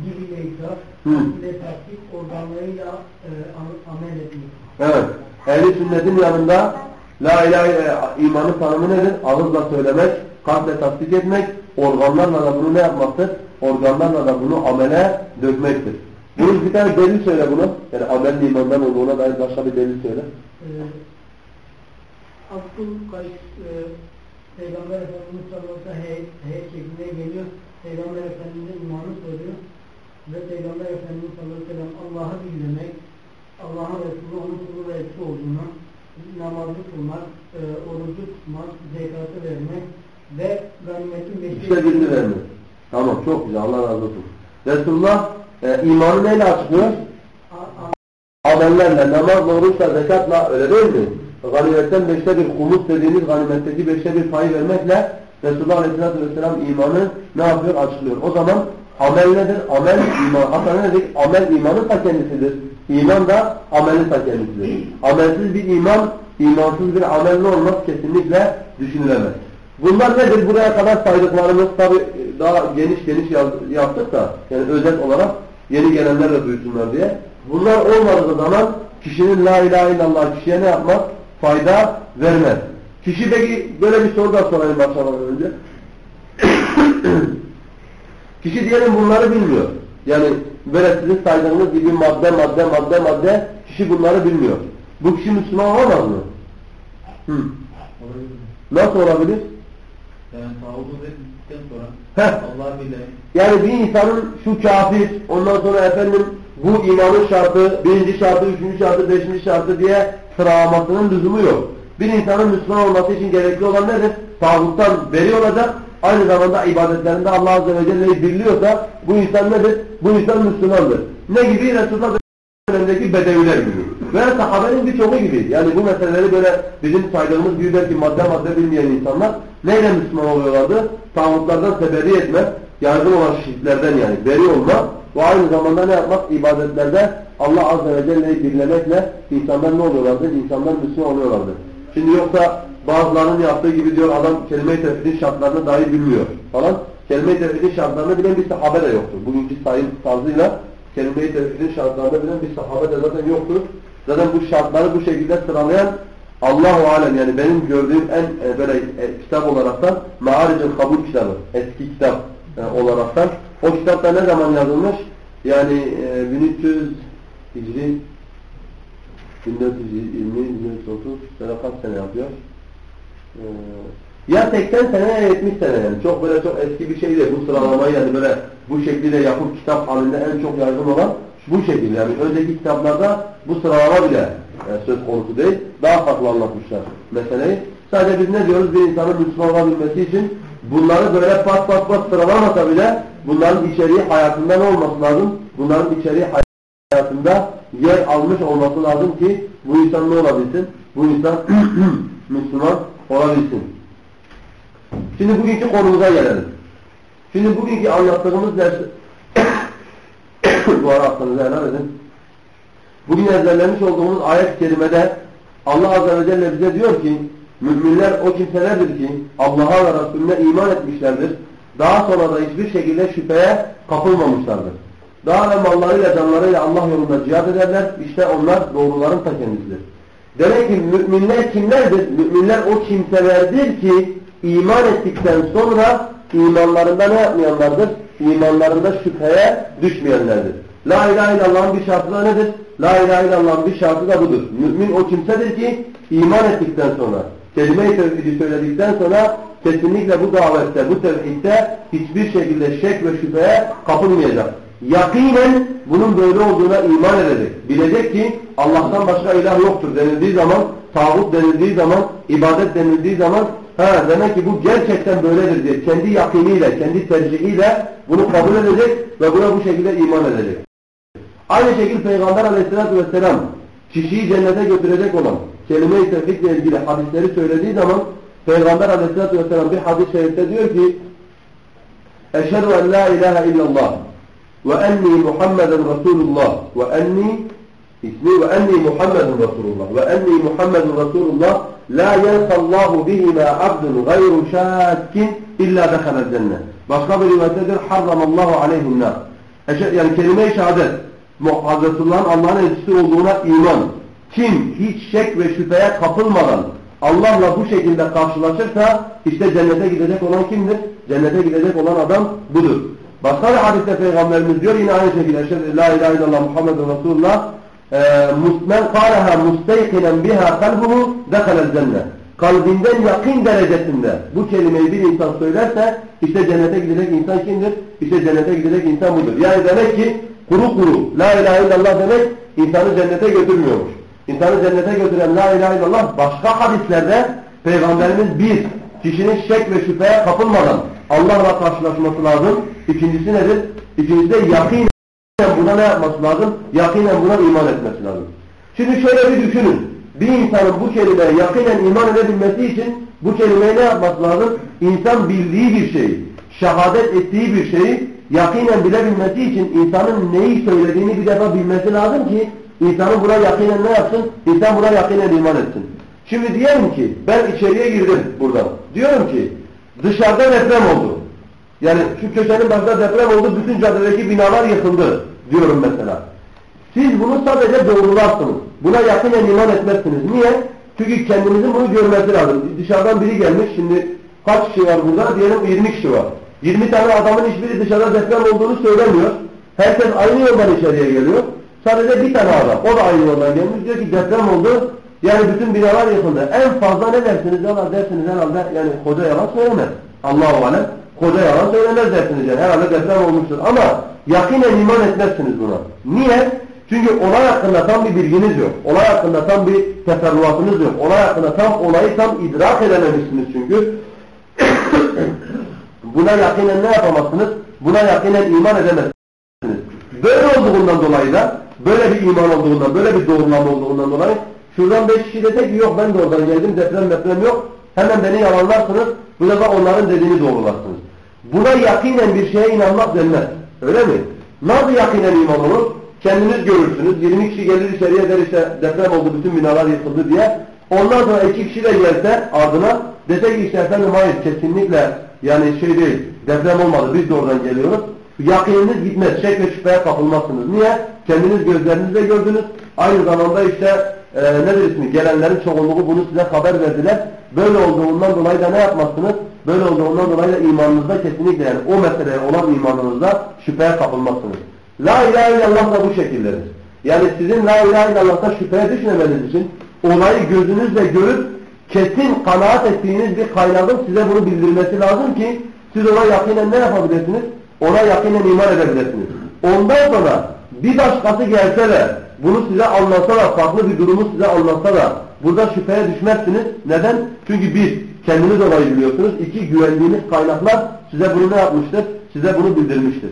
B: Dil ile itiraf,
A: Hı.
B: ile tasdik, organlarıyla e, am- amel etmek.
A: Evet. Ehli sünnetin yanında la ilahe e, imanın tanımı nedir? Ağızla söylemek, kalple tasdik etmek, organlarla da bunu ne yapmaktır? Organlarla da bunu amele dökmektir. Bunun bir tane delil söyle bunu. Yani amelin imandan olduğuna dair başka bir delil söyle.
B: E, Abdul Kays e, Peygamber Efendimiz sallallahu aleyhi ve şeklinde geliyor. Peygamber Efendimiz'e imanı soruyor. Ve Peygamber Efendimiz sallallahu aleyhi ve sellem Allah'ı bildirmek, Allah'ın Resulü onun kulu ve elçisi olduğunu, namazı kılmak, e, orucu tutmak, zekatı vermek ve ganimetin beşi...
A: İşte birini vermek. Tamam çok güzel Allah razı olsun. Resulullah e, imanı neyle açıklıyor? Amellerle, namazla, oruçla, zekatla öyle değil mi? Ganimetten beşte bir humus dediğimiz ganimetteki beşte bir payı vermekle Resulullah Aleyhisselatü Vesselam imanı ne yapıyor? Açıklıyor. O zaman amel nedir? Amel iman. Hatta ne dedik? Amel imanın ta kendisidir. İman da amelin ta kendisidir. Amelsiz bir iman, imansız bir amel ne olmaz? Kesinlikle düşünülemez. Bunlar nedir? Buraya kadar saydıklarımız tabi daha geniş geniş yaptık da yani özet olarak yeni gelenler de duysunlar diye. Bunlar olmadığı zaman kişinin la ilahe illallah kişiye ne yapmaz? Fayda vermez. Kişi peki böyle bir soru da sorayım başlamadan önce. Kişi diyelim bunları bilmiyor. Yani böyle sizin saydığınız gibi madde madde madde madde kişi bunları bilmiyor. Bu kişi Müslüman olamaz mı? Hı. Nasıl olabilir?
F: Yani tağutu.
A: Yani bir insanın şu kafir, ondan sonra efendim bu imanın şartı, birinci şartı, üçüncü şartı, beşinci şartı diye sıralamasının lüzumu yok. Bir insanın Müslüman olması için gerekli olan nedir? Tağuttan beri olacak. Aynı zamanda ibadetlerinde Allah Azze ve Celle'yi birliyorsa bu insan nedir? Bu insan Müslümandır. Ne gibi? Resulullah dönemindeki bedeviler gibi. Ve sahabenin birçoğu gibi. Yani bu meseleleri böyle bizim saydığımız gibi belki madde madde bilmeyen insanlar neyle Müslüman oluyorlardı? Tağutlardan teberri etmek, yargın olan şirklerden yani beri olmak ve aynı zamanda ne yapmak? İbadetlerde Allah Azze ve Celle'yi birlemekle insanlar ne oluyorlardı? İnsanlar Müslüman oluyorlardı. Şimdi yoksa bazılarının yaptığı gibi diyor adam kelime-i tevhidin şartlarını dahi bilmiyor falan. Kelime-i tevhidin şartlarını bilen bir sahabe de yoktur. Bugünkü sayım tarzıyla kelime-i tevhidin şartlarını bilen bir sahabe de zaten yoktur. Zaten bu şartları bu şekilde sıralayan Allahu alem yani benim gördüğüm en e, böyle e, kitap olaraktan Ma'aric'in Kabul kitabı. Eski kitap e, olaraktan. O kitapta ne zaman yazılmış? Yani e, 1300 Hicri 1420, 1430 sene kaç sene yapıyor? Ee, ya 80 sene ya 70 sene yani. Çok böyle çok eski bir şey değil. Bu sıralamayı yani böyle bu şekilde yapıp kitap halinde en çok yaygın olan bu şekilde. Yani önceki kitaplarda bu sıralama bile yani söz konusu değil. Daha farklı anlatmışlar meseleyi. Sadece biz ne diyoruz? Bir insanın Müslüman olabilmesi için bunları böyle pat pat pat sıralamasa bile bunların içeriği hayatında ne olması lazım? Bunların içeriği hayatında yer almış olması lazım ki bu insan ne olabilsin? Bu insan Müslüman olabilsin. Şimdi bugünkü konumuza gelelim. Şimdi bugünkü anlattığımız ders bu ara aklınıza helal edin. Bugün ezberlemiş olduğumuz ayet-i kerimede Allah Azze ve Celle bize diyor ki müminler o kimselerdir ki Allah'a ve Resulüne iman etmişlerdir. Daha sonra da hiçbir şekilde şüpheye kapılmamışlardır. Daha ve mallarıyla canlarıyla Allah yolunda cihad ederler. İşte onlar doğruların ta kendisidir. Demek ki müminler kimlerdir? Müminler o kimselerdir ki iman ettikten sonra imanlarında ne yapmayanlardır? İmanlarında şüpheye düşmeyenlerdir. La ilahe illallah'ın bir şartı da nedir? La ilahe illallah'ın bir şartı da budur. Mümin o kimsedir ki iman ettikten sonra, kelime-i tevhidi söyledikten sonra kesinlikle bu davette, bu tevhidde hiçbir şekilde şek ve şüpheye kapılmayacak. Yakinen bunun böyle olduğuna iman edecek. Bilecek ki Allah'tan başka ilah yoktur denildiği zaman, tağut denildiği zaman, ibadet denildiği zaman ha demek ki bu gerçekten böyledir diye kendi yakiniyle, kendi tercihiyle bunu kabul edecek ve buna bu şekilde iman edecek. Aynı şekilde Peygamber aleyhissalatü vesselam kişiyi cennete götürecek olan kelime-i tevhidle ilgili hadisleri söylediği zaman Peygamber aleyhissalatü vesselam bir hadis-i şerifte diyor ki Eşhedü en la ilahe illallah ve enni Muhammeden Resulullah ve enni ismi ve enni Muhammeden Resulullah ve enni Muhammeden Resulullah la yensallahu bihima abdun gayru şakkin illa dekhalel cennet. Başka bir rivayettedir harramallahu aleyhinna. Yani kelime-i şehadet Hazretullah'ın Allah'ın elçisi olduğuna iman. Kim hiç şek ve şüpheye kapılmadan Allah'la bu şekilde karşılaşırsa işte cennete gidecek olan kimdir? Cennete gidecek olan adam budur. Başka bir hadiste Peygamberimiz diyor yine aynı şekilde La ilahe illallah Muhammedun Resulullah men kâleha musteyqinen biha kalbuhu dekalel cennet. Kalbinden yakın derecesinde bu kelimeyi bir insan söylerse işte cennete gidecek insan kimdir? İşte cennete gidecek insan budur. Yani demek ki kuru kuru La ilahe illallah demek insanı cennete götürmüyormuş. İnsanı cennete götüren La ilahe illallah başka hadislerde Peygamberimiz bir, kişinin şek ve şüpheye kapılmadan Allah'la karşılaşması lazım. İkincisi nedir? İkincisi de yakinen buna ne yapması lazım? Yakinen buna iman etmesi lazım. Şimdi şöyle bir düşünün. Bir insanın bu kelimeye yakinen iman edebilmesi için bu kelimeyi ne yapması lazım? İnsan bildiği bir şeyi, şehadet ettiği bir şeyi yakinen bilebilmesi için insanın neyi söylediğini bir defa bilmesi lazım ki insanın buna yakinen ne yapsın? İnsan buna yakinen iman etsin. Şimdi diyelim ki ben içeriye girdim buradan. Diyorum ki dışarıda deprem oldu. Yani şu köşenin başında deprem oldu, bütün caddedeki binalar yıkıldı diyorum mesela. Siz bunu sadece doğrularsınız. Buna yakinen iman etmezsiniz. Niye? Çünkü kendinizin bunu görmesi lazım. Dışarıdan biri gelmiş, şimdi kaç kişi var burada? Diyelim 20 kişi var. 20 tane adamın hiçbiri dışarıda deprem olduğunu söylemiyor. Herkes aynı yoldan içeriye geliyor. Sadece bir tane adam. O da aynı yoldan gelmiş. Diyor ki deprem oldu. Yani bütün binalar yıkıldı. En fazla ne dersiniz? Ya dersiniz herhalde yani hoca yalan söylemez. Allahu alem. Koca yalan söylemez dersiniz yani. Herhalde deprem olmuştur. Ama yakinen iman etmezsiniz buna. Niye? Çünkü olay hakkında tam bir bilginiz yok. Olay hakkında tam bir teferruatınız yok. Olay hakkında tam olayı tam idrak edememişsiniz çünkü. buna yakinen ne yapamazsınız? Buna yakinen iman edemezsiniz. Böyle olduğundan dolayı da, böyle bir iman olduğundan, böyle bir doğrulama olduğundan dolayı şuradan beş kişi desek ki yok ben de oradan geldim, deprem deprem yok. Hemen beni yalanlarsınız, bu defa onların dediğini doğrularsınız. Buna yakinen bir şeye inanmak denmez. Öyle mi? Nasıl yakinen iman olur? Kendiniz görürsünüz. 20 kişi gelir içeriye der işte deprem oldu, bütün binalar yıkıldı diye. Ondan sonra iki kişi de gelse ardına dese ki işte efendim hayır kesinlikle yani şey değil deprem olmadı biz de oradan geliyoruz. Yakininiz gitmez. Şek ve şüpheye kapılmazsınız. Niye? Kendiniz gözlerinizle gördünüz. Aynı zamanda işte e, nedir ismi? Gelenlerin çoğunluğu bunu size haber verdiler. Böyle olduğundan dolayı da ne yapmazsınız? Böyle olduğundan dolayı da imanınızda kesinlikle yani o meseleye olan imanınızda şüpheye kapılmazsınız. La ilahe illallah da bu şekildedir. Yani sizin la ilahe illallah'ta şüpheye düşmemeniz için olayı gözünüzle görüp kesin kanaat ettiğiniz bir kaynağın size bunu bildirmesi lazım ki siz ona yakinen ne yapabilirsiniz? Ona yakinen iman edebilirsiniz. Ondan sonra bir başkası gelse de bunu size anlatsa da farklı bir durumu size anlatsa da burada şüpheye düşmezsiniz. Neden? Çünkü bir, kendiniz olayı biliyorsunuz. İki, güvendiğiniz kaynaklar size bunu ne yapmıştır? Size bunu bildirmiştir.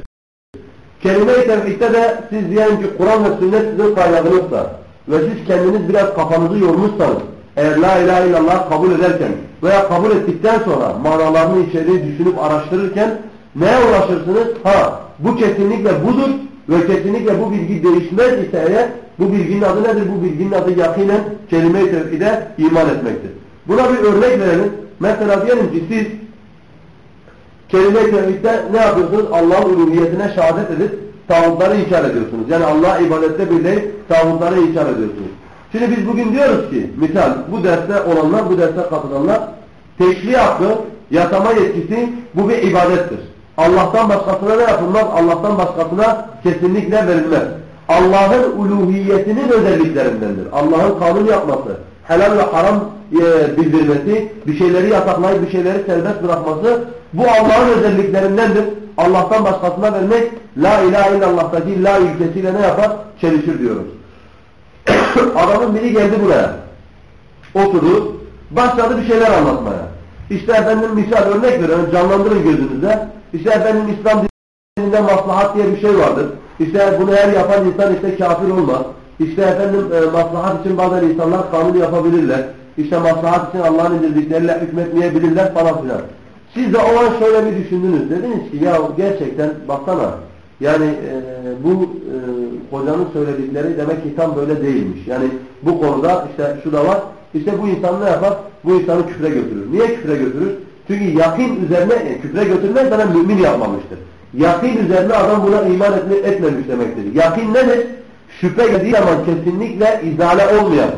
A: Kelime-i tevhidde de siz diyelim ki Kur'an ve sünnet sizin kaynağınızsa ve siz kendiniz biraz kafanızı yormuşsanız eğer la ilahe illallah kabul ederken veya kabul ettikten sonra manalarını içeriği düşünüp araştırırken neye ulaşırsınız? Ha bu kesinlikle budur ve kesinlikle bu bilgi değişmez ise eğer Bu bilginin adı nedir? Bu bilginin adı yakinen kelime-i tevhide iman etmektir. Buna bir örnek verelim. Mesela diyelim ki siz kelime-i tevhidde ne yapıyorsunuz? Allah'ın uluhiyetine şehadet edip tağutları inkar ediyorsunuz. Yani Allah'a ibadette bir değil, tağutları inkar ediyorsunuz. Şimdi biz bugün diyoruz ki, misal bu derste olanlar, bu derste katılanlar, teşri hakkı, yasama yetkisi bu bir ibadettir. Allah'tan başkasına ne yapılmaz? Allah'tan başkasına kesinlikle verilmez. Allah'ın uluhiyetinin özelliklerindendir. Allah'ın kanun yapması, helal ve haram e, bildirmesi, bir şeyleri yasaklayıp bir şeyleri serbest bırakması bu Allah'ın özelliklerindendir. Allah'tan başkasına vermek la ilahe illallah'taki la ilkesiyle ne yapar? Çelişir diyoruz. Adamın biri geldi buraya. Oturdu. Başladı bir şeyler anlatmaya. İşte efendim misal örnek veriyorum. Canlandırın gözünüzde. İşte efendim İslam dininde maslahat diye bir şey vardır. İşte bunu her yapan insan işte kafir olmaz. İşte efendim e, maslahat için bazen insanlar kanun yapabilirler. İşte maslahat için Allah'ın indirdikleriyle hükmetmeyebilirler falan filan. Siz de o an şöyle bir düşündünüz. Dediniz ki ya gerçekten baksana yani e, bu e, hocanın söyledikleri demek ki tam böyle değilmiş. Yani bu konuda işte şu da var. İşte bu insan ne yapar? Bu insanı küfre götürür. Niye küfre götürür? Çünkü yakin üzerine e, küfre götürmez sana mümin yapmamıştır. Yakin üzerine adam buna iman etme, etmemiş demektir. Yakin nedir? Şüphe geldiği zaman kesinlikle izale olmayan,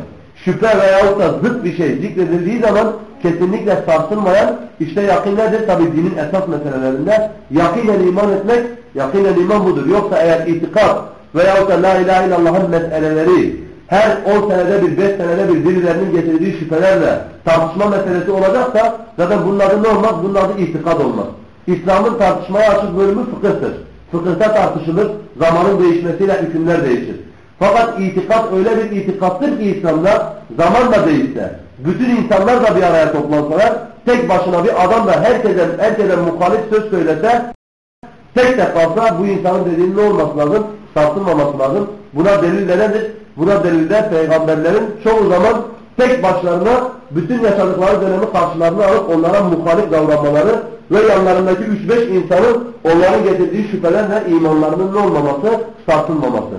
A: şüphe veyahut da zıt bir şey zikredildiği zaman kesinlikle sarsılmayan işte yakin nedir? Tabi dinin esas meselelerinde yakinen iman etmek, yakinen iman budur. Yoksa eğer itikat veyahut da la ilahe illallah'ın meseleleri her 10 senede bir, 5 senede bir birilerinin getirdiği şüphelerle tartışma meselesi olacaksa zaten bunun adı ne olmaz? Bunun adı itikad olmaz. İslam'ın tartışmaya açık bölümü fıkıhtır. Fıkıhta tartışılır, zamanın değişmesiyle hükümler değişir. Fakat itikat öyle bir itikattır ki İslam'da zamanla değişse, bütün insanlar da bir araya toplansalar, tek başına bir adam da herkese, herkese muhalif söz söylese, tek tek kalsa bu insanın dediğinin ne olması lazım? Sarsılmaması lazım. Buna delil de? Buna delil de peygamberlerin çoğu zaman tek başlarına bütün yaşadıkları dönemi karşılarına alıp onlara muhalif davranmaları ve yanlarındaki 3-5 insanın onların getirdiği şüphelerle imanlarının ne olmaması? Sarsılmaması.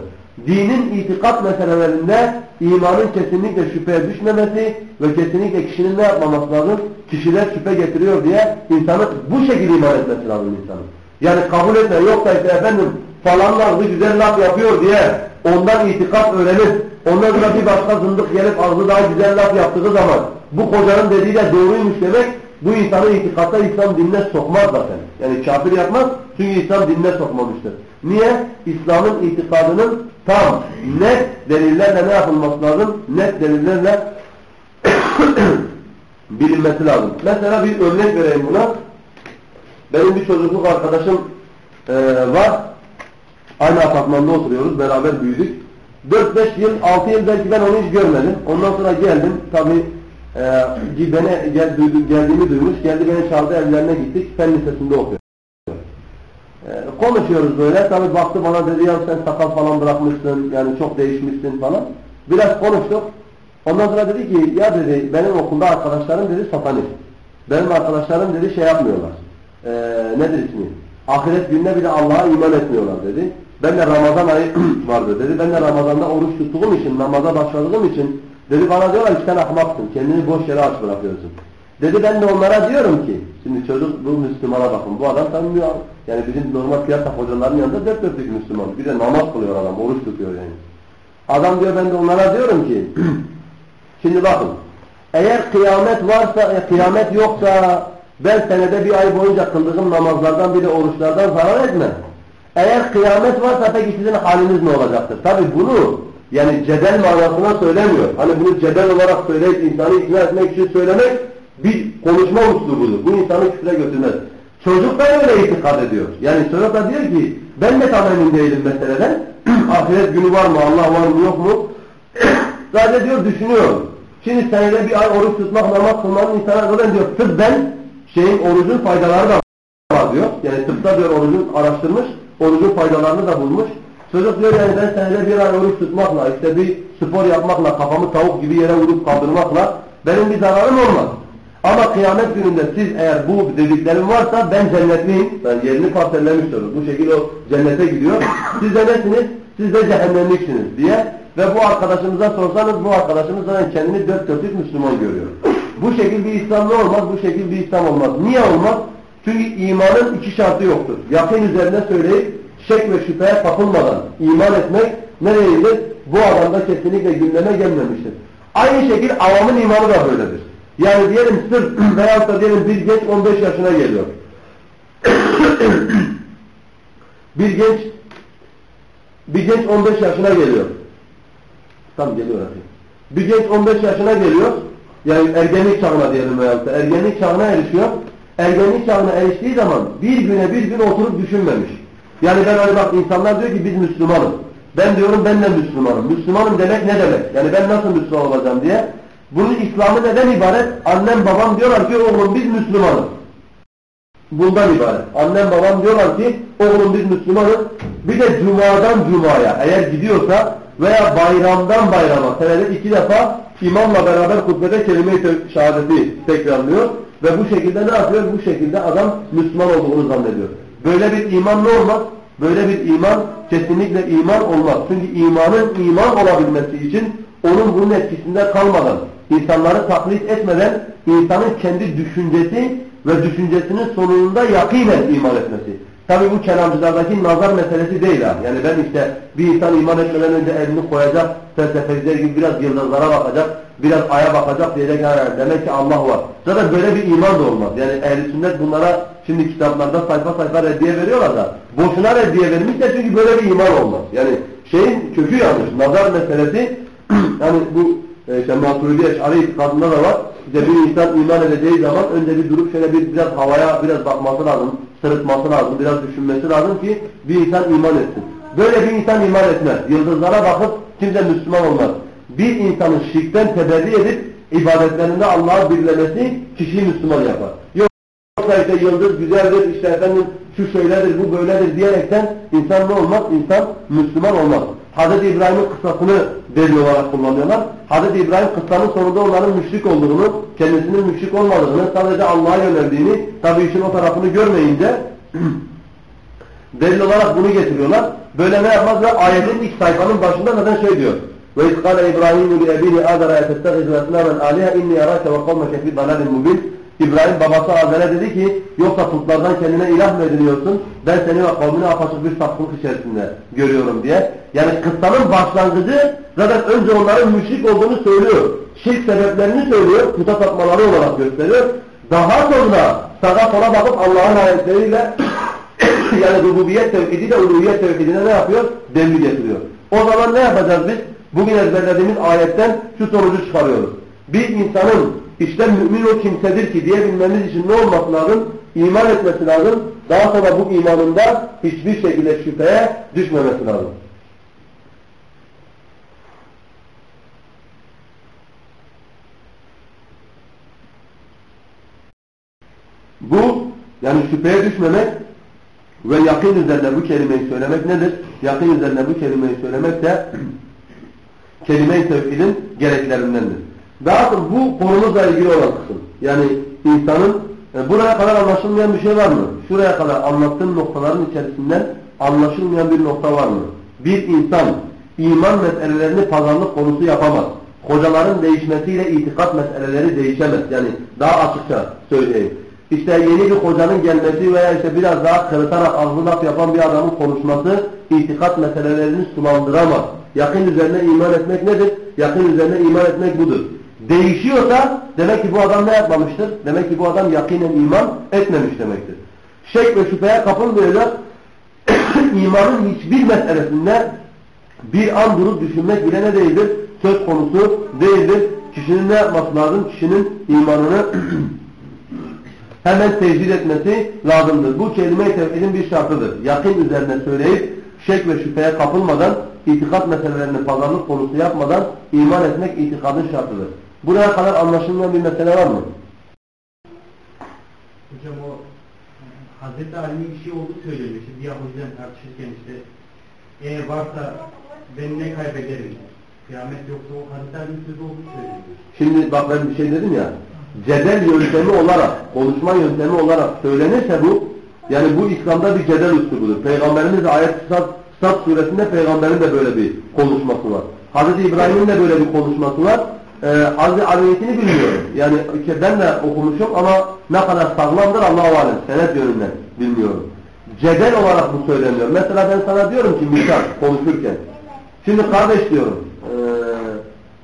A: Dinin itikat meselelerinde imanın kesinlikle şüpheye düşmemesi ve kesinlikle kişinin ne yapmaması lazım? Kişiler şüphe getiriyor diye insanı bu şekilde iman etmesi lazım insanın. Yani kabul etme yoksa işte efendim falanlar bu güzel laf yapıyor diye ondan itikat öğrenir. Ondan sonra bir başka zındık gelip ağzı daha güzel laf yaptığı zaman bu kocanın dediği de doğruymuş demek bu insanı itikatta İslam dinine sokmaz zaten. Yani kafir yapmaz çünkü İslam dinine sokmamıştır. Niye? İslam'ın itikadının tam, net delillerle ne yapılması lazım? Net delillerle bilinmesi lazım. Mesela bir örnek vereyim buna. Benim bir çocukluk arkadaşım e, var. Aynı apartmanda oturuyoruz. Beraber büyüdük. 4-5 yıl, 6 yıl belki ben onu hiç görmedim. Ondan sonra geldim. Tabii e, beni gel, duydu, geldiğimi duymuş. Geldi beni çağırdı evlerine gittik. Fen lisesinde okuyor. E, konuşuyoruz böyle. Tabii baktı bana dedi ya sen sakal falan bırakmışsın. Yani çok değişmişsin falan. Biraz konuştuk. Ondan sonra dedi ki ya dedi benim okulda arkadaşlarım dedi satanist. Benim arkadaşlarım dedi şey yapmıyorlar. E, nedir ismi? Ahiret gününe bile Allah'a iman etmiyorlar dedi. Ben de Ramazan ayı vardı dedi. Ben de Ramazan'da oruç tuttuğum için, namaza başladığım için dedi bana diyorlar ki sen ahmaksın. Kendini boş yere aç bırakıyorsun. Dedi ben de onlara diyorum ki, şimdi çocuk bu Müslümana bakın. Bu adam tanımıyor. Yani bizim normal piyasa hocaların yanında dört dörtlük Müslüman. Bir de namaz kılıyor adam, oruç tutuyor yani. Adam diyor ben de onlara diyorum ki, şimdi bakın. Eğer kıyamet varsa, e, kıyamet yoksa ben senede bir ay boyunca kıldığım namazlardan bile oruçlardan zarar etmem. Eğer kıyamet varsa peki sizin haliniz ne olacaktır? Tabi bunu yani cedel manasına söylemiyor. Hani bunu cedel olarak söyleyip insanı ikna etmek için söylemek bir konuşma uslubudur. Bu insanı küfre götürmez. Çocuk da öyle itikad ediyor. Yani çocuk da diyor ki ben de tam emin değilim meseleden. Ahiret günü var mı? Allah var mı yok mu? Sadece diyor düşünüyorum. Şimdi senede bir ay oruç tutmak, namaz kılmanın insana zaten diyor tıbben şeyin orucun faydaları da var diyor. Yani tıpta diyor orucun araştırmış, orucun faydalarını da bulmuş. Çocuk diyor yani ben senede bir ay oruç tutmakla, işte bir spor yapmakla, kafamı tavuk gibi yere vurup kaldırmakla benim bir zararım olmaz. Ama kıyamet gününde siz eğer bu dediklerim varsa ben cennetliyim. Ben yerini parsellemiş olur. Bu şekilde o cennete gidiyor. Siz de nesiniz? Siz de cehennemliksiniz diye Ve bu arkadaşımıza sorsanız bu arkadaşımız zaten kendini dört dörtlük Müslüman görüyor. Bu şekil bir İslam olmaz? Bu şekil bir İslam olmaz. Niye olmaz? Çünkü imanın iki şartı yoktur. Yakın üzerine söyleyip şek ve şüpheye kapılmadan iman etmek nereydi? Bu adamda kesinlikle gündeme gelmemiştir. Aynı şekil avamın imanı da böyledir. Yani diyelim sırf veyahut da diyelim bir genç 15 yaşına geliyor. bir genç bir genç 15 yaşına geliyor. Tam geliyor efendim. Bir genç 15 yaşına geliyor. Yani ergenlik çağına diyelim veyahut ergenlik çağına erişiyor. Ergenlik çağına eriştiği zaman bir güne bir gün oturup düşünmemiş. Yani ben öyle bak insanlar diyor ki biz Müslümanız. Ben diyorum ben de Müslümanım. Müslümanım demek ne demek? Yani ben nasıl Müslüman olacağım diye. Bunun İslam'ı neden ibaret? Annem babam diyorlar ki oğlum biz Müslümanız. Bundan ibaret. Annem babam diyorlar ki oğlum biz Müslümanız. Bir de cumadan cumaya eğer gidiyorsa veya bayramdan bayrama senede iki defa imamla beraber hutbede kelime-i şehadeti tekrarlıyor. Ve bu şekilde ne yapıyor? Bu şekilde adam Müslüman olduğunu zannediyor. Böyle bir iman ne olmaz? Böyle bir iman kesinlikle iman olmaz. Çünkü imanın iman olabilmesi için onun bunun etkisinde kalmadan, insanları taklit etmeden insanın kendi düşüncesi ve düşüncesinin sonunda yakinen iman etmesi. Tabi bu kelamcılardaki nazar meselesi değil ha. Yani ben işte bir insan iman etmeden önce elini koyacak, felsefeciler gibi biraz yıldızlara bakacak, biraz aya bakacak diyecek ha demek ki Allah var. Zaten böyle bir iman da olmaz. Yani ehl sünnet bunlara şimdi kitaplarda sayfa sayfa reddiye veriyorlar da boşuna reddiye vermişler çünkü böyle bir iman olmaz. Yani şeyin kökü yanlış. Nazar meselesi yani bu e, işte Maturidi Eş'ari itikadında da var. İşte bir insan iman edeceği zaman önce bir durup şöyle bir biraz havaya biraz bakması lazım, sırıtması lazım, biraz düşünmesi lazım ki bir insan iman etsin. Böyle bir insan iman etmez. Yıldızlara bakıp kimse Müslüman olmaz. Bir insanın şirkten teberri edip ibadetlerinde Allah'ı birlemesi kişiyi Müslüman yapar. Yoksa işte yıldız güzeldir, işte efendim şu şöyledir, bu böyledir diyerekten insan ne olmaz? İnsan Müslüman olmaz. Hz. İbrahim'in kıssasını delil olarak kullanıyorlar. Hz. İbrahim kıssanın sonunda onların müşrik olduğunu, kendisinin müşrik olmadığını, sadece Allah'a yöneldiğini, tabi işin o tarafını görmeyince delil olarak bunu getiriyorlar. Böyle ne yapmazlar? Ayetin ilk sayfanın başında neden şey diyor? İbrahim'u bi ebîni âzara yetestâgizü eslâmen âlihe inni yarâke ve kavmeke fî dalâlin mubin. İbrahim babası Azer'e dedi ki yoksa putlardan kendine ilah mı ediniyorsun? Ben seni ve kavmini apaçık bir sapkınlık içerisinde görüyorum diye. Yani kıssanın başlangıcı zaten önce onların müşrik olduğunu söylüyor. Şirk sebeplerini söylüyor. Puta tapmaları olarak gösteriyor. Daha sonra sağa sola bakıp Allah'ın ayetleriyle yani rububiyet tevhidiyle uluhiyet tevhidine ne yapıyor? Delil getiriyor. O zaman ne yapacağız biz? Bugün ezberlediğimiz ayetten şu sonucu çıkarıyoruz. Bir insanın işte mümin o kimsedir ki diyebilmemiz için ne olması lazım? İman etmesi lazım. Daha sonra bu imanında hiçbir şekilde şüpheye düşmemesi lazım. Bu yani şüpheye düşmemek ve yakın üzerine bu kelimeyi söylemek nedir? Yakın üzerine bu kelimeyi söylemek de kelime-i tevhidin gereklerindendir. Daha sonra bu konumuzla ilgili olan kısım. Yani insanın e, buraya kadar anlaşılmayan bir şey var mı? Şuraya kadar anlattığım noktaların içerisinden anlaşılmayan bir nokta var mı? Bir insan iman meselelerini pazarlık konusu yapamaz. Hocaların değişmesiyle itikat meseleleri değişemez. Yani daha açıkça söyleyeyim. İşte yeni bir hocanın gelmesi veya işte biraz daha kırıtarak ağzı yapan bir adamın konuşması itikat meselelerini sulandıramaz. Yakın üzerine iman etmek nedir? Yakın üzerine iman etmek budur. Değişiyorsa demek ki bu adam ne yapmamıştır? Demek ki bu adam yakinen iman etmemiş demektir. Şek ve şüpheye kapılmayacak imanın hiçbir meselesinde bir an durup düşünmek bile ne değildir? Söz konusu değildir. Kişinin ne yapması lazım? Kişinin imanını hemen tecdid etmesi lazımdır. Bu kelime-i tevhidin bir şartıdır. Yakın üzerine söyleyip şek ve şüpheye kapılmadan, itikat meselelerini pazarlık konusu yapmadan iman etmek itikadın şartıdır. Buraya kadar anlaşılmayan bir mesele var mı?
E: Hocam o Hazreti Ali'nin bir şey olduğu söyleniyor. Şimdi Yahudi'den tartışırken işte eğer varsa ben ne kaybederim? Kıyamet yoksa o Hazreti Ali'nin sözü olduğu söyleniyor.
A: Şimdi bak ben bir şey dedim ya. Cedel yöntemi olarak, konuşma yöntemi olarak söylenirse bu, yani bu İslam'da bir cedel üslubudur. Peygamberimiz de ayet Sad, Sad suresinde peygamberin de böyle bir konuşması var. Hazreti İbrahim'in de böyle bir konuşması var. Ee, Hazreti Aliyetini bilmiyorum. Yani ki ben de okumuşum ama ne kadar sağlamdır Allah-u Alem. Senet yönünden bilmiyorum. Cedel olarak bu söyleniyor. Mesela ben sana diyorum ki misal konuşurken. Şimdi kardeş diyorum. Ee,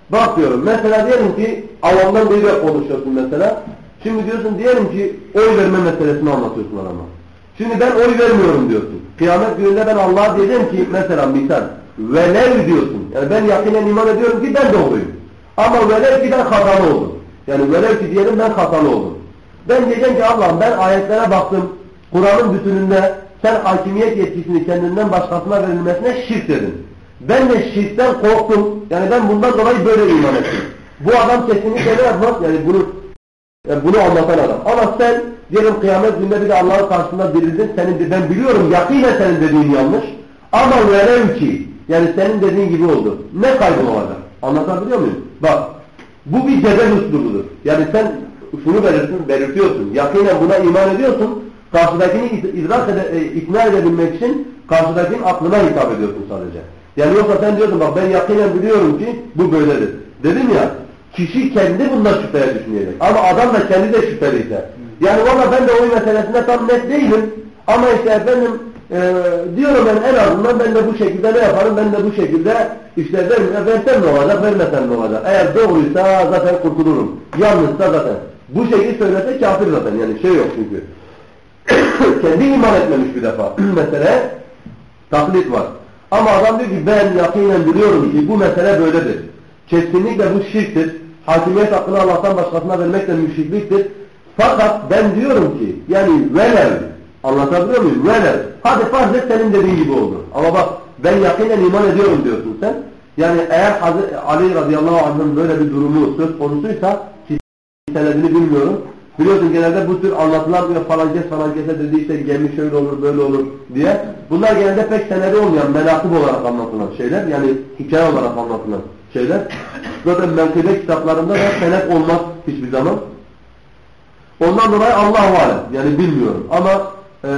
A: bak diyorum. Mesela diyelim ki avamdan biriyle konuşuyorsun mesela. Şimdi diyorsun diyelim ki oy verme meselesini anlatıyorsun adama. Şimdi ben oy vermiyorum diyorsun. Kıyamet gününde ben Allah'a diyeceğim ki mesela misal velev diyorsun. Yani ben yakinen iman ediyorum ki ben doğruyum. Ama velev ki ben hatalı oldum. Yani velev ki diyelim ben hatalı oldum. Ben diyeceğim ki Allah'ım ben ayetlere baktım. Kur'an'ın bütününde sen hakimiyet yetkisini kendinden başkasına verilmesine şirk dedin. Ben de şirkten korktum. Yani ben bundan dolayı böyle iman ettim. Bu adam kesinlikle ne yapmaz? Yani bunu yani bunu anlatan adam. Ama sen diyelim kıyamet gününde bir de Allah'ın karşısında dirildin. Senin ben biliyorum yakinen senin dediğin yanlış. Ama velev ki yani senin dediğin gibi oldu. Ne kaybın olacak? Anlatabiliyor muyum? Bak bu bir cebel üslubudur. Yani sen şunu belirtin, belirtiyorsun. Yakinen buna iman ediyorsun. Karşıdakini idrak ede, e, ikna edebilmek için karşıdakinin aklına hitap ediyorsun sadece. Yani yoksa sen diyorsun bak ben yakinen biliyorum ki bu böyledir. Dedim ya kişi kendi bundan şüpheye düşünecek. Ama adam da kendi de şüpheliyse. Yani valla ben de oy meselesinde tam net değilim. Ama işte efendim e, diyorum ben en azından ben de bu şekilde ne yaparım? Ben de bu şekilde işte ver, versem ne olacak, vermesem ne olacak? Eğer doğruysa zaten kurtulurum. Yanlışsa zaten. Bu şekilde söylese kafir zaten. Yani şey yok çünkü. Kendi iman etmemiş bir defa. Mesele taklit var. Ama adam diyor ki ben yakinen biliyorum ki bu mesele böyledir. Kesinlikle bu şirktir. Hakimiyet hakkını Allah'tan başkasına vermek de müşrikliktir. Fakat ben diyorum ki yani velev anlatabiliyor muyum? Velev. Hadi farz et senin dediğin gibi oldu. Ama bak ben yakinen iman ediyorum diyorsun sen. Yani eğer Hazreti Ali radıyallahu anh'ın böyle bir durumu söz konusuysa ki bilmiyorum. Biliyorsun genelde bu tür anlatılar diyor falan kes falan kese dedi gemi şöyle olur böyle olur diye. Bunlar genelde pek senedi olmayan menakıb olarak anlatılan şeyler. Yani hikaye olarak anlatılan şeyler. Zaten menkıbe kitaplarında da senet olmaz hiçbir zaman. Ondan dolayı Allah var. Yani bilmiyorum. Ama e,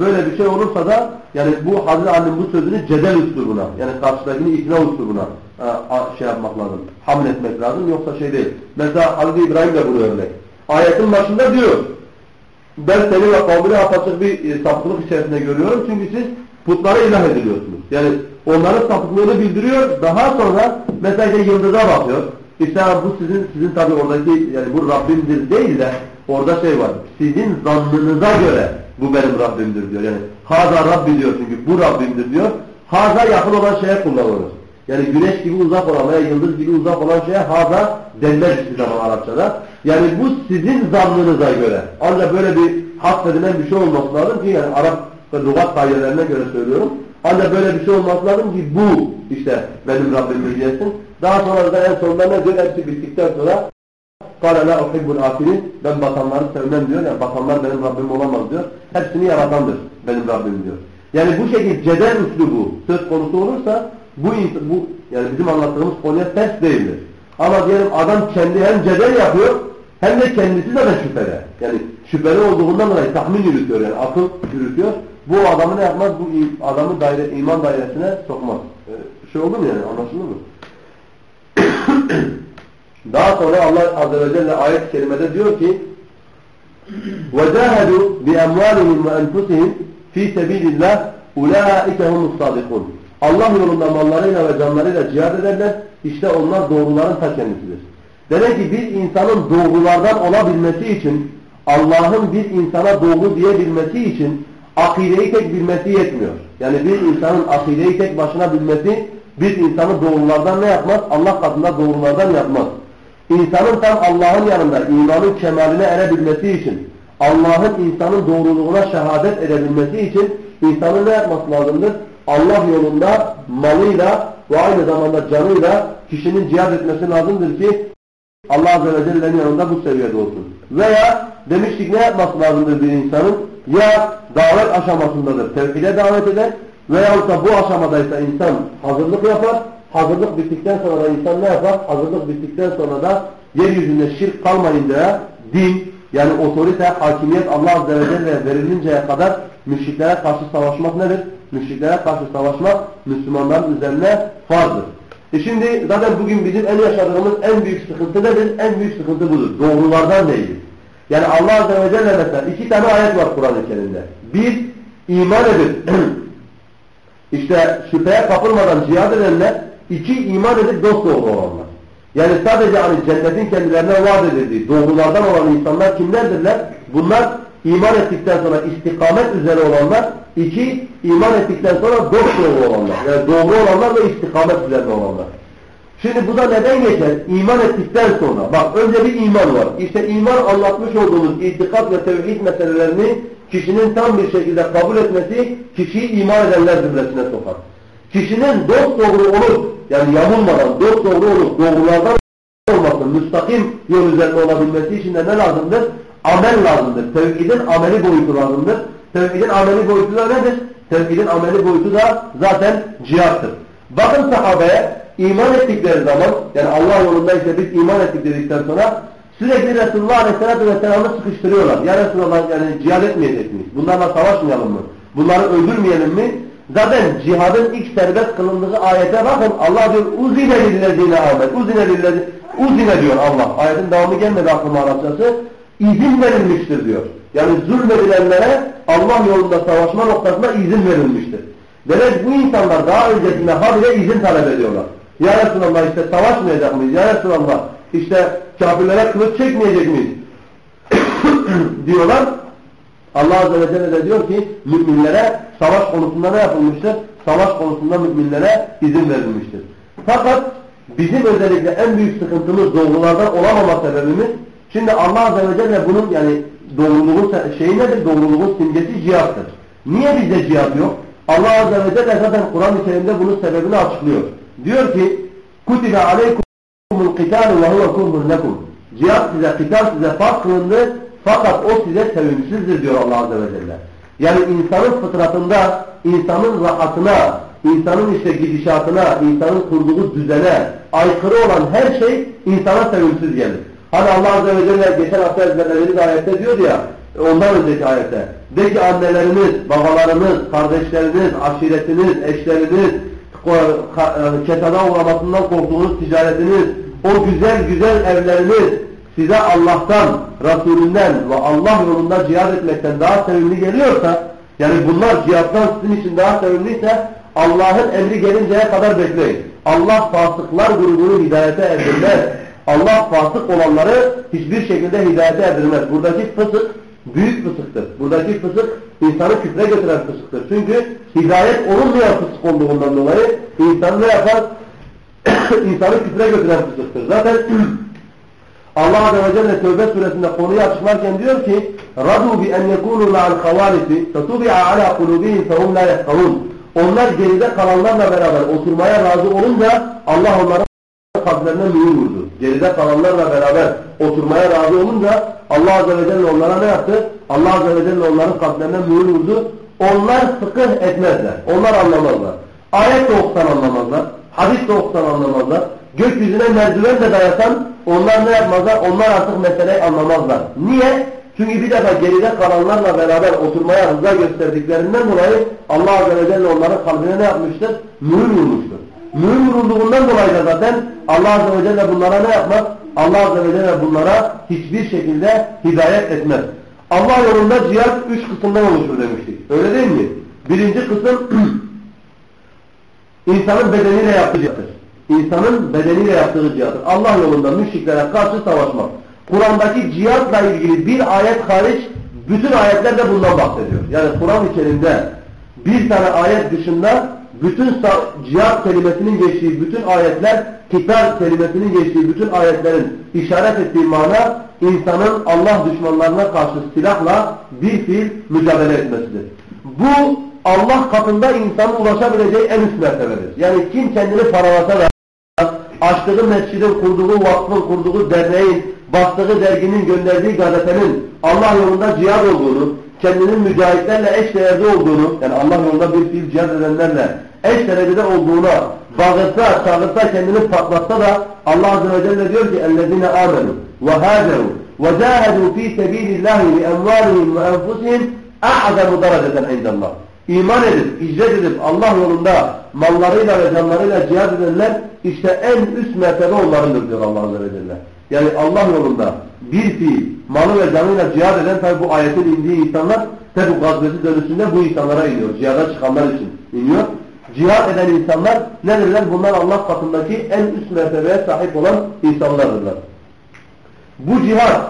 A: böyle bir şey olursa da yani bu Hazreti Ali'nin bu sözünü cedel üslubuna yani karşıdakini ikna üslubuna e, şey yapmak lazım. Hamletmek lazım yoksa şey değil. Mesela Hazreti İbrahim de bunu örnek. Ayetin başında diyor ben seni ve kavmini apaçık bir e, sapıklık içerisinde görüyorum çünkü siz putlara ilah ediliyorsunuz. Yani onların sapıklığını bildiriyor. Daha sonra mesela yıldıza bakıyor. İşte bu sizin sizin tabi oradaki yani bu Rabbimdir değil de orada şey var. Sizin zannınıza göre bu benim Rabbimdir diyor. Yani haza Rabbi diyor çünkü bu Rabbimdir diyor. Haza yakın olan şeye kullanılır. Yani güneş gibi uzak olan veya yıldız gibi uzak olan şeye haza denmez hiçbir zaman Arapçada. Yani bu sizin zannınıza göre. Ancak böyle bir hasfedilen bir şey olması lazım ki yani Arap ve lügat kaidelerine göre söylüyorum. Ancak böyle bir şey olması lazım ki bu işte benim Rabbimdir diyesin. Daha sonra da en sonunda ne diyor? Hepsi bittikten sonra قَالَ لَا اُحِبُّ الْآخِرِينَ Ben bakanları sevmem diyor. Yani bakanlar benim Rabbim olamaz diyor. Hepsini yaratandır benim Rabbim diyor. Yani bu şekilde cedel üslubu söz konusu olursa bu, bu yani bizim anlattığımız konuya ters değildir. Ama diyelim adam kendi hem cedel yapıyor hem de kendisi de şüphede. Yani şüpheli olduğundan dolayı tahmin yürütüyor yani akıl yürütüyor. Bu adamı ne yapmaz? Bu adamı daire, iman dairesine sokmaz. Ee, şey oldu mu yani anlaşıldı mı? Daha sonra Allah Azze ve Celle ayet-i kerimede diyor ki وَجَاهَدُوا بِأَمْوَالِهِمْ وَاَنْفُسِهِمْ ف۪ي سَب۪يلِ اللّٰهِ اُولَٰئِكَ هُمُ الصَّادِقُونَ Allah yolunda mallarıyla ve canlarıyla cihad ederler. İşte onlar doğruların ta kendisidir. Demek ki bir insanın doğrulardan olabilmesi için, Allah'ın bir insana doğru diyebilmesi için akideyi tek bilmesi yetmiyor. Yani bir insanın akideyi tek başına bilmesi bir insanı doğrulardan ne yapmaz? Allah katında doğrulardan yapmaz. İnsanın tam Allah'ın yanında imanın kemaline erebilmesi için, Allah'ın insanın doğruluğuna şehadet edebilmesi için insanın ne yapması lazımdır? Allah yolunda malıyla ve aynı zamanda canıyla kişinin cihad etmesi lazımdır ki Allah Azze ve Celle'nin yanında bu seviyede olsun. Veya demiştik ne yapması lazımdır bir insanın? Ya davet aşamasındadır, tevhide davet eder veyahut da bu aşamadaysa insan hazırlık yapar. Hazırlık bittikten sonra da insan ne yapar? Hazırlık bittikten sonra da yeryüzünde şirk kalmayınca din yani otorite, hakimiyet Allah Azze ve Celle'ye verilinceye kadar müşriklere karşı savaşmak nedir? Müşriklere karşı savaşmak Müslümanların üzerine farzdır. E şimdi zaten bugün bizim en yaşadığımız en büyük sıkıntı nedir? En büyük sıkıntı budur. Doğrulardan değiliz. Yani Allah Azze ve Celle mesela iki tane ayet var Kur'an-ı Kerim'de. Bir, iman edip işte şüpheye kapılmadan cihad edenler, iki iman edip dost doğru olanlar. Yani sadece hani cennetin kendilerine vaat edildiği doğrulardan olan insanlar kimlerdirler? Bunlar iman ettikten sonra istikamet üzere olanlar, iki iman ettikten sonra dost doğru olanlar. Yani doğru olanlar ve istikamet üzerine olanlar. Şimdi bu da neden geçer? İman ettikten sonra. Bak önce bir iman var. İşte iman anlatmış olduğumuz itikat ve tevhid meselelerini kişinin tam bir şekilde kabul etmesi kişiyi iman edenler zümresine sokar. Kişinin dost doğru olup yani yamulmadan dost doğru olup doğrulardan olması, müstakim yol üzerinde olabilmesi için de ne lazımdır? Amel lazımdır. Tevhidin ameli boyutu lazımdır. Tevhidin ameli boyutu da nedir? Tevhidin ameli boyutu da zaten cihattır. Bakın sahabeye iman ettikleri zaman yani Allah yolunda işte biz iman ettik dedikten sonra sürekli Resulullah Aleyhisselatü Vesselam'ı sıkıştırıyorlar. Ya Resulullah yani cihad etmeyecek miyiz? Bunlarla savaşmayalım mı? Bunları öldürmeyelim mi? Zaten cihadın ilk serbest kılındığı ayete bakın Allah diyor uzine lillezine ahmet. Uzine lillezine uzine diyor Allah. Ayetin devamı gelmedi aklıma Arapçası. İzin verilmiştir diyor. Yani zulmedilenlere Allah yolunda savaşma noktasında izin verilmiştir. Demek bu insanlar daha öncesinde habire izin talep ediyorlar. Ya Resulallah işte savaşmayacak mıyız? Ya Resulallah işte kafirlere kılıç çekmeyecek miyiz? diyorlar. Allah Azze ve Celle de diyor ki müminlere savaş konusunda ne yapılmıştır? Savaş konusunda müminlere izin verilmiştir. Fakat bizim özellikle en büyük sıkıntımız doğrulardan olamama sebebimiz şimdi Allah Azze ve Celle bunun yani doğruluğun şeyi nedir? Doğruluğun simgesi cihattır. Niye bizde cihat yok? Allah Azze ve Celle zaten Kur'an-ı Kerim'de bunun sebebini açıklıyor. Diyor ki aleykumul qitalu ve huve kurhun lekum. Cihat size, kital size fark kılındı fakat o size sevimsizdir diyor Allah Azze ve Celle. Yani insanın fıtratında, insanın rahatına, insanın işte gidişatına, insanın kurduğu düzene aykırı olan her şey insana sevimsiz gelir. Hani Allah Azze ve Celle geçen hafta ezberlediğimiz ayette diyor ya, ondan önceki ayette. De ki anneleriniz, babalarınız, kardeşleriniz, aşiretiniz, eşleriniz, kesada uğramasından korktuğunuz ticaretiniz, o güzel güzel evleriniz size Allah'tan, Resulünden ve Allah yolunda cihad etmekten daha sevimli geliyorsa, yani bunlar cihattan sizin için daha sevimliyse Allah'ın emri gelinceye kadar bekleyin. Allah fasıklar grubunu hidayete erdirmez. Allah fasık olanları hiçbir şekilde hidayete erdirmez. Buradaki fısık büyük fısıktır. Buradaki fısık insanı küfre götüren fısıktır. Çünkü hidayet olunmayan fısık olduğundan dolayı insan ne yapar? insanı küfre götüren fısıktır. Zaten Allah Azze ve Celle Tövbe suresinde konuyu açıklarken diyor ki رَضُوا بِأَنْ يَكُونُوا مَعَ الْخَوَارِسِ فَتُبِعَ عَلَى قُلُوبِهِمْ فَهُمْ لَا يَفْقَهُونَ Onlar geride kalanlarla beraber oturmaya razı olunca Allah onların kalplerine mühür vurdu. Geride kalanlarla beraber oturmaya razı olunca Allah Azze ve Celle onlara ne yaptı? Allah Azze ve Celle onların kalplerine mühür vurdu. Onlar fıkıh etmezler. Onlar anlamazlar. Ayet de okusan anlamazlar. Hadis de okusan anlamazlar. Gökyüzüne merdiven de dayasan onlar ne yapmazlar? Onlar artık meseleyi anlamazlar. Niye? Çünkü bir defa geride kalanlarla beraber oturmaya rıza gösterdiklerinden dolayı Allah Azze ve Celle onların kalbine ne yapmıştır? Mühür vurmuştur. Mühür vurulduğundan dolayı da zaten Allah Azze ve Celle bunlara ne yapmaz? Allah Azze ve Celle bunlara hiçbir şekilde hidayet etmez. Allah yolunda cihat üç kısımdan oluşur demiştik. Öyle değil mi? Birinci kısım insanın bedeniyle yaptığı cihattır. İnsanın bedeniyle yaptığı cihattır. Allah yolunda müşriklere karşı savaşmak. Kur'an'daki cihatla ilgili bir ayet hariç bütün ayetler de bundan bahsediyor. Yani Kur'an içerisinde bir tane ayet dışında bütün cihat kelimesinin geçtiği bütün ayetler, kital kelimesinin geçtiği bütün ayetlerin işaret ettiği mana insanın Allah düşmanlarına karşı silahla bir fiil mücadele etmesidir. Bu Allah katında insanın ulaşabileceği en üst mertebedir. Yani kim kendini paralasa da açtığı mescidin, kurduğu vakfın, kurduğu derneğin, bastığı derginin, gönderdiği gazetenin Allah yolunda cihad olduğunu, kendinin mücahitlerle eş değerde olduğunu, yani Allah yolunda bir fiil cihad edenlerle eş derecede olduğuna bağırsa, çağırsa, kendini patlatsa da Allah Azze ve Celle diyor ki اَلَّذِينَ آمَنُوا وَهَاجَرُوا وَجَاهَدُوا ف۪ي سَب۪يلِ اللّٰهِ بِاَمْوَالِهِمْ وَاَنْفُسِهِمْ اَعْظَمُ دَرَجَةً عِنْدَ اللّٰهِ iman edip, icret edip Allah yolunda mallarıyla ve canlarıyla cihad edenler işte en üst mertebe onlarındır diyor Allah Azze ve Celle. Yani Allah yolunda bir fiil, malı ve canıyla cihad eden tabi bu ayetin indiği insanlar Tebuk gazvesi dönüşünde bu insanlara iniyor. Cihada çıkanlar için iniyor. Cihad eden insanlar nedirler? Bunlar Allah katındaki en üst mertebeye sahip olan insanlardırlar. Bu cihad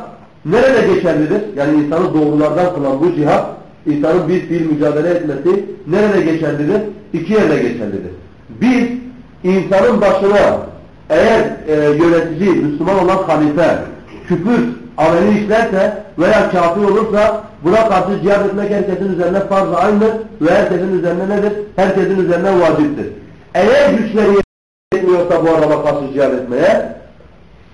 A: nerede geçerlidir? Yani insanı doğrulardan kılan bu cihad, insanın bir fiil mücadele etmesi nerede geçerlidir? İki yerde geçerlidir. Bir, insanın başına eğer e, yönetici, Müslüman olan halife, küfür ameli işlerse veya kafir olursa buna karşı cihad etmek herkesin üzerine farz-ı aynıdır ve herkesin üzerine nedir? Herkesin üzerine vaciptir. Eğer güçleri yetmiyorsa bu adama karşı cihad etmeye,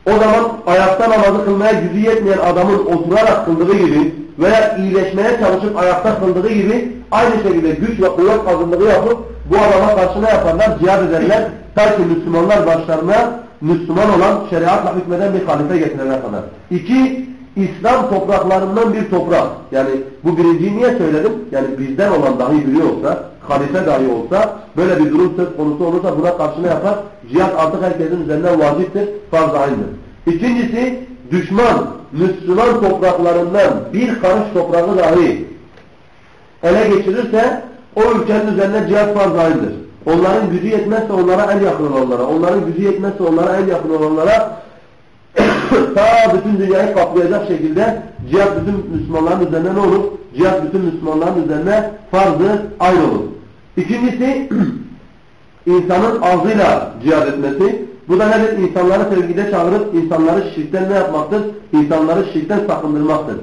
A: o zaman ayakta namazı kılmaya gücü yetmeyen adamın oturarak kıldığı gibi veya iyileşmeye çalışıp ayakta kıldığı gibi aynı şekilde güç ve kuvvet kazandığı yapıp bu adama karşı ne yaparlar? Cihad ederler. Ta ki Müslümanlar başlarına Müslüman olan şeriatla hükmeden bir halife getirene kadar. İki, İslam topraklarından bir toprak. Yani bu birinciyi niye söyledim? Yani bizden olan dahi biri olsa, halife dahi olsa, böyle bir durum söz konusu olursa buna karşı ne yapar? Cihat artık herkesin üzerinden vaciptir, farz aynıdır. İkincisi, düşman, Müslüman topraklarından bir karış toprağı dahi ele geçirirse, o ülkenin üzerine cihat farz aynıdır. Onların gücü yetmezse onlara en yakın olanlara, onların gücü yetmezse onlara en yakın olanlara ta bütün dünyayı kaplayacak şekilde cihat bütün Müslümanların üzerine ne olur? Cihat bütün Müslümanların üzerine farzı aynı olur. İkincisi insanın ağzıyla cihat etmesi. Bu da nedir? İnsanları sevgide çağırıp insanları şirkten ne yapmaktır? İnsanları şirkten sakındırmaktır.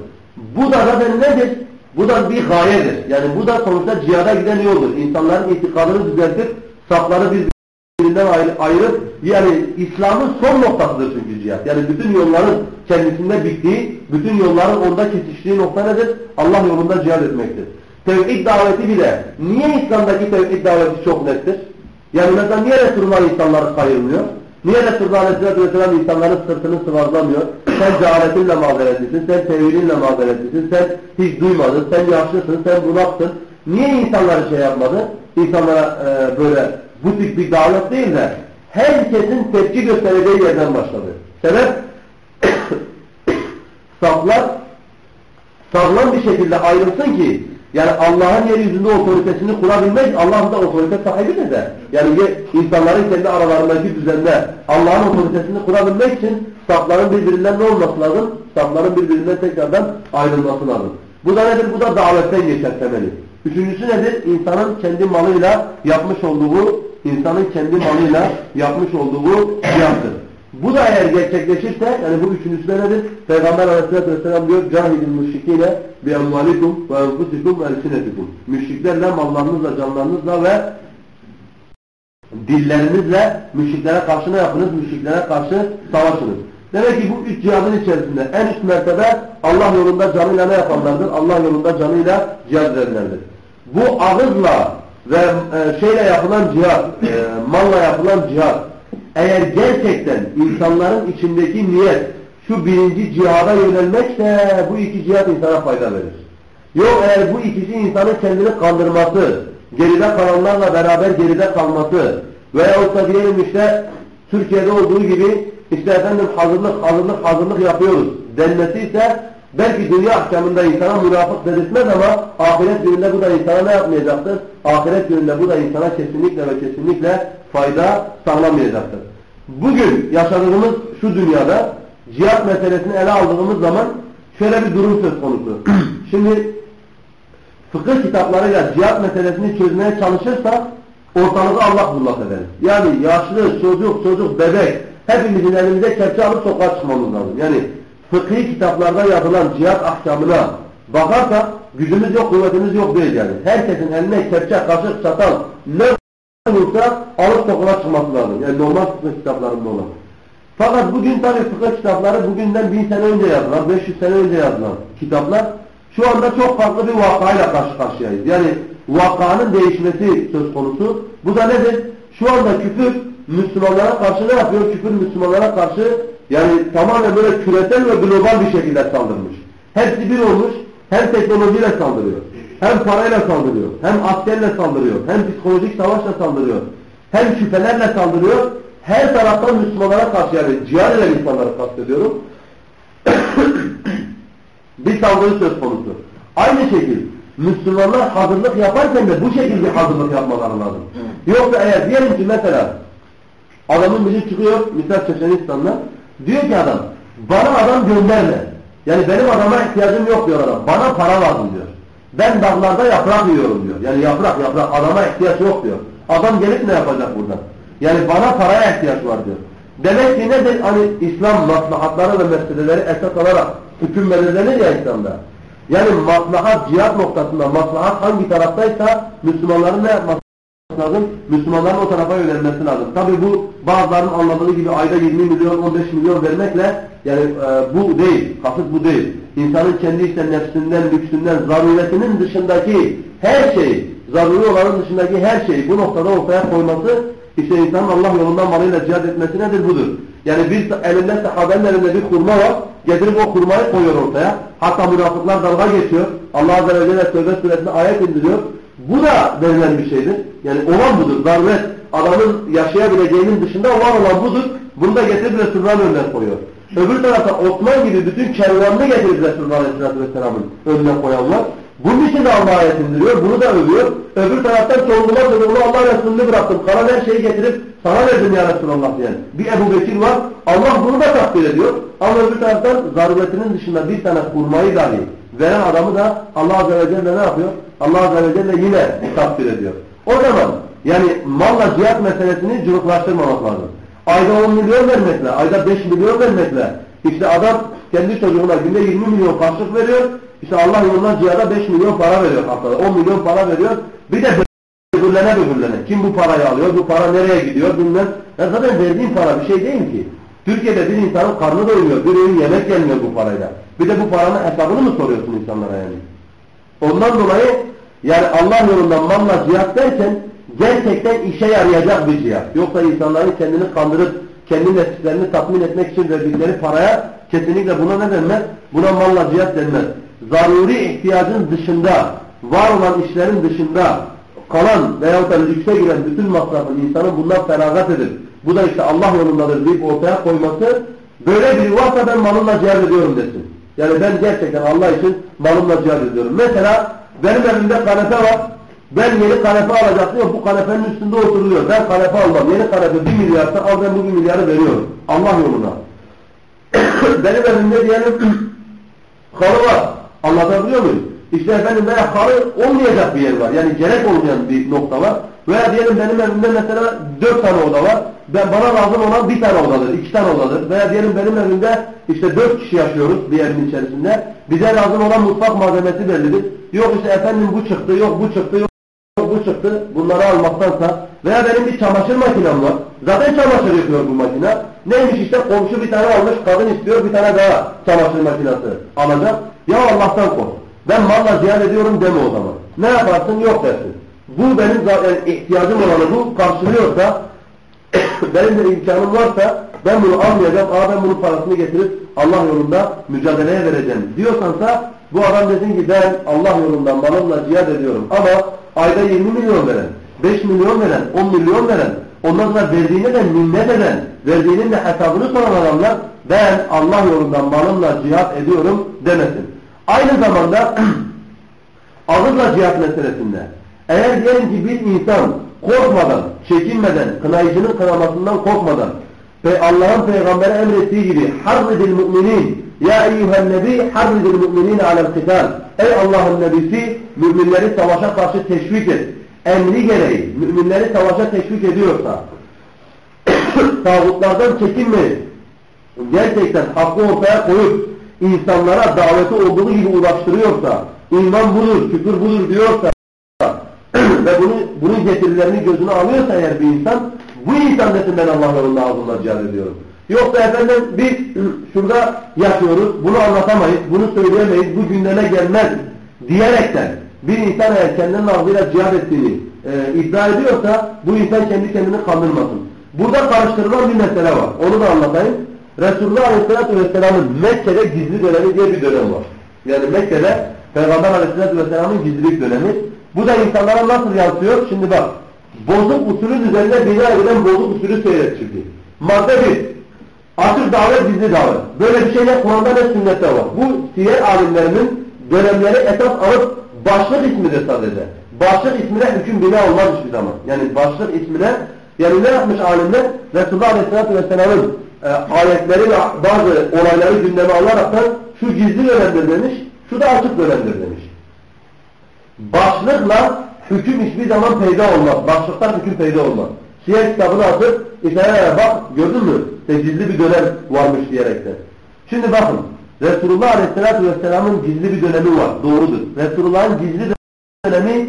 A: Bu da zaten nedir? Bu da bir gayedir. Yani bu da sonuçta cihada giden yoldur. İnsanların itikadını düzeltip safları birbirinden ayırıp yani İslam'ın son noktasıdır çünkü cihat. Yani bütün yolların kendisinde bittiği, bütün yolların onda kesiştiği nokta nedir? Allah yolunda cihad etmektir. Tevhid daveti bile niye İslam'daki tevhid daveti çok nettir? Yani mesela niye Resulullah insanları kayırmıyor? Niye Resulullah Aleyhisselatü Vesselam insanların sırtını sıvazlamıyor? Sen cehaletinle mazeretlisin, sen tevilinle mazeretlisin, sen hiç duymadın, sen yaşlısın, sen bunaksın. Niye insanları şey yapmadı? İnsanlara e, böyle bu tip bir davet değil de herkesin tepki göstereceği yerden başladı. Sebep saflar sağlam bir şekilde ayrılsın ki yani Allah'ın yeryüzünde otoritesini kurabilmek Allah'ın da otorite sahibidir de. Yani insanların kendi aralarındaki düzende Allah'ın otoritesini kurabilmek için safların birbirinden ne olması lazım? Safların birbirinden tekrardan ayrılması lazım. Bu da nedir? Bu da davetten geçer temeli. Üçüncüsü nedir? İnsanın kendi malıyla yapmış olduğu, insanın kendi malıyla yapmış olduğu cihattır. Bu da eğer gerçekleşirse, yani bu üçüncüsü de nedir? Peygamber aleyhissalatü vesselam diyor, cahidin müşrikine bi emvalikum ve enfusikum ve elsinetikum. Müşriklerle, mallarınızla, canlarınızla ve dillerinizle müşriklere karşı ne yapınız? Müşriklere karşı savaşınız. Demek ki bu üç cihadın içerisinde en üst mertebe Allah yolunda canıyla ne yapanlardır? Allah yolunda canıyla cihad edenlerdir. Bu ağızla ve e, şeyle yapılan cihat, e, malla yapılan cihat eğer gerçekten insanların içindeki niyet şu birinci cihada yönelmekse bu iki cihat insana fayda verir. Yok eğer bu ikisi insanın kendini kandırması, geride kalanlarla beraber geride kalması veyahut da diyelim işte Türkiye'de olduğu gibi işte efendim hazırlık hazırlık hazırlık yapıyoruz denmesi ise belki dünya ahkamında insana münafık dedirtmez ama ahiret gününde bu da insana ne yapmayacaktır? Ahiret gününde bu da insana kesinlikle ve kesinlikle fayda sağlamayacaktır. Bugün yaşadığımız şu dünyada cihat meselesini ele aldığımız zaman şöyle bir durum söz konusu. Şimdi fıkıh kitaplarıyla cihat meselesini çözmeye çalışırsak ortalığı Allah bullak ederiz. Yani yaşlı, çocuk, çocuk, bebek hepimizin elimize kepçe alıp sokağa çıkmamız lazım. Yani fıkhi kitaplarda yazılan cihat ahkamına bakarsak gücümüz yok, kuvvetimiz yok değil yani. Herkesin eline kepçe, kaşık, çatal ne olursa alıp sokağa çıkması lazım. Yani normal fıkıh kitaplarında olan. Fakat bugün tabi fıkıh kitapları bugünden bin sene önce yazılan, 500 sene önce yazılan kitaplar şu anda çok farklı bir vakayla karşı karşıyayız. Yani vakanın değişmesi söz konusu. Bu da nedir? Şu anda küfür Müslümanlara karşı ne yapıyor? Küfür Müslümanlara karşı yani tamamen böyle küresel ve global bir şekilde saldırmış. Hepsi bir olmuş, hem teknolojiyle saldırıyor. hem parayla saldırıyor, hem askerle saldırıyor, hem psikolojik savaşla saldırıyor, hem şüphelerle saldırıyor. Her taraftan Müslümanlara karşı yani cihad eden insanları kastediyorum. bir saldırı söz konusu. Aynı şekilde Müslümanlar hazırlık yaparken de bu şekilde hazırlık yapmaları lazım. Yoksa eğer diyelim ki mesela adamın biri çıkıyor misal Çeçenistan'da diyor ki adam bana adam gönderme. Yani benim adama ihtiyacım yok diyor adam. Bana para lazım diyor. Ben dağlarda yaprak yiyorum diyor. Yani yaprak yaprak adama ihtiyaç yok diyor. Adam gelip ne yapacak burada? Yani bana paraya ihtiyaç var diyor. Demek ki nedir? Hani İslam maslahatları ve meseleleri esas alarak hüküm belirlenir ya İslam'da. Yani maslahat cihat noktasında maslahat hangi taraftaysa Müslümanların ne yapması lazım? Müslümanların o tarafa yönelmesi lazım. Tabi bu bazılarının anladığı gibi ayda 20 milyon 15 milyon vermekle yani e, bu değil. Kasıt bu değil. İnsanın kendi işte nefsinden, lüksünden, zaruretinin dışındaki her şeyi, zaruri olanın dışındaki her şeyi bu noktada ortaya koyması işte insanın Allah yolundan malıyla cihad etmesi nedir? Budur. Yani bir elinde sahabenin elinde bir kurma var. Getirip o kurmayı koyuyor ortaya. Hatta münafıklar dalga geçiyor. Allah Azze ve Celle Tövbe suresinde ayet indiriyor. Bu da verilen bir şeydir. Yani olan budur. Zaruret adamın yaşayabileceğinin dışında var olan budur. Bunu da getirip Resulullah'ın önüne koyuyor. Öbür tarafta Osman gibi bütün kervanını getirip Resulullah Aleyhisselatü Vesselam'ın önüne koyanlar. Bunun için de Allah ayet indiriyor. Bunu da övüyor. Öbür taraftan çoğunluğa çoğunluğa Allah Resulü'nü bıraktım. Kalan her şeyi getirip sana verdim ya Resulallah diyen. Bir Ebu Bekir var. Allah bunu da takdir ediyor. Ama öbür taraftan zaruretinin dışında bir tane kurmayı dahi veren adamı da Allah Azze ve Celle ne yapıyor? Allah Azze ve Celle yine takdir ediyor. O zaman yani malla cihat meselesini cırıklaştırmamak lazım. Ayda 10 milyon vermekle, ayda 5 milyon vermekle işte adam kendi çocuğuna günde 20 milyon karşılık veriyor. İşte Allah yolundan cihada 5 milyon para veriyor haftada. 10 milyon para veriyor. Bir de böbürlene böbürlene. Kim bu parayı alıyor? Bu para nereye gidiyor? Bilmem. Ya zaten verdiğin para bir şey değil ki. Türkiye'de bir insanın karnı doymuyor. Bir öğün yemek gelmiyor bu parayla. Bir de bu paranın hesabını mı soruyorsun insanlara yani? Ondan dolayı yani Allah yolundan malla cihat derken gerçekten işe yarayacak bir cihat. Yoksa insanların kendini kandırıp kendi nefislerini tatmin etmek için verdikleri paraya kesinlikle buna ne denmez? Buna malla cihat denmez. Zaruri ihtiyacın dışında, var olan işlerin dışında kalan veyahut da lükse giren bütün masrafın insanın bundan feragat edip bu da işte Allah yolundadır deyip ortaya koyması böyle biri varsa ben malımla cihad ediyorum desin. Yani ben gerçekten Allah için malımla cihad ediyorum. Mesela benim elimde kanepe var. Ben yeni kanepe alacaktım yok bu kanepenin üstünde oturuluyor. Ben kanepe almam. Yeni kanepe 1 milyarsa al ben bu 1 milyarı veriyorum. Allah yoluna. benim elimde diyelim halı var. Anlatabiliyor muyum? İşte efendim veya halı olmayacak bir yer var. Yani gerek olmayan bir nokta var. Veya diyelim benim evimde mesela dört tane oda var. Ben bana lazım olan bir tane odadır, iki tane odadır. Veya diyelim benim evimde işte dört kişi yaşıyoruz bir evin içerisinde. Bize lazım olan mutfak malzemesi bellidir. Yok işte efendim bu çıktı, yok bu çıktı, yok bu çıktı. Bunları almaktansa veya benim bir çamaşır makinem var. Zaten çamaşır yapıyor bu makine. Neymiş işte komşu bir tane almış, kadın istiyor bir tane daha çamaşır makinesi alacak. Ya Allah'tan kork. Ben malla ziyan ediyorum deme o zaman. Ne yaparsın? Yok dersin. Bu benim zaten ihtiyacım olanı bu karşılıyorsa benim de imkanım varsa ben bunu almayacağım ama ben bunun parasını getirip Allah yolunda mücadeleye vereceğim diyorsansa bu adam desin ki ben Allah yolunda malımla cihad ediyorum ama ayda 20 milyon veren, 5 milyon veren, 10 milyon veren ondan sonra verdiğine de minnet eden, verdiğinin de hesabını soran adamlar ben Allah yolundan malımla cihad ediyorum demesin. Aynı zamanda ağızla cihat meselesinde eğer diyelim ki bir insan korkmadan, çekinmeden, kınayıcının kınamasından korkmadan ve Allah'ın peygambere emrettiği gibi harridil müminin ya eyyühen nebi harridil müminin alel kıtal. Ey Allah'ın nebisi müminleri savaşa karşı teşvik et. Emri gereği müminleri savaşa teşvik ediyorsa tağutlardan çekinmeyin. Gerçekten hakkı ortaya koyup insanlara daveti olduğu gibi ulaştırıyorsa iman budur, küfür budur diyorsa ve bunu, bunun getirilerini gözüne alıyorsa eğer bir insan bu insan desin ben Allah yolunda ağzımla cihad ediyorum. Yoksa efendim biz şurada yaşıyoruz, bunu anlatamayız, bunu söyleyemeyiz, bu gündeme gelmez diyerekten bir insan eğer kendinin ağzıyla cihad ettiğini e, iddia ediyorsa bu insan kendi kendini kandırmasın. Burada karıştırılan bir mesele var. Onu da anlatayım. Resulullah Aleyhisselatü Vesselam'ın Mekke'de gizli dönemi diye bir dönem var. Yani Mekke'de Peygamber Aleyhisselatü Vesselam'ın gizlilik dönemi. Bu da insanlara nasıl yansıyor? Şimdi bak. Bozuk usulün üzerine bina edilen bozuk usulü seyret şimdi. Madde 1. Açık davet, gizli davet. Böyle bir şey ne Kur'an'da ne sünnette var. Bu siyer alimlerinin dönemleri esas alıp başlık ismidir sadece. Başlık ismine hüküm bina olmaz hiçbir zaman. Yani başlık ismine yani ne yapmış alimler? Resulullah Aleyhisselatü Vesselam'ın e, ayetleri ve bazı olayları gündeme alaraktan şu gizli dönemdir demiş, şu da açık dönemdir demiş. Başlıkla hüküm hiçbir zaman peyda olmaz. Başlıktan hüküm peyda olmaz. Siyer kitabını açıp "Ee, bak gördün mü? Gizli bir dönem varmış diyerekten. Şimdi bakın Resulullah Aleyhisselatü Vesselam'ın gizli bir dönemi var. Doğrudur. Resulullah'ın gizli dönemi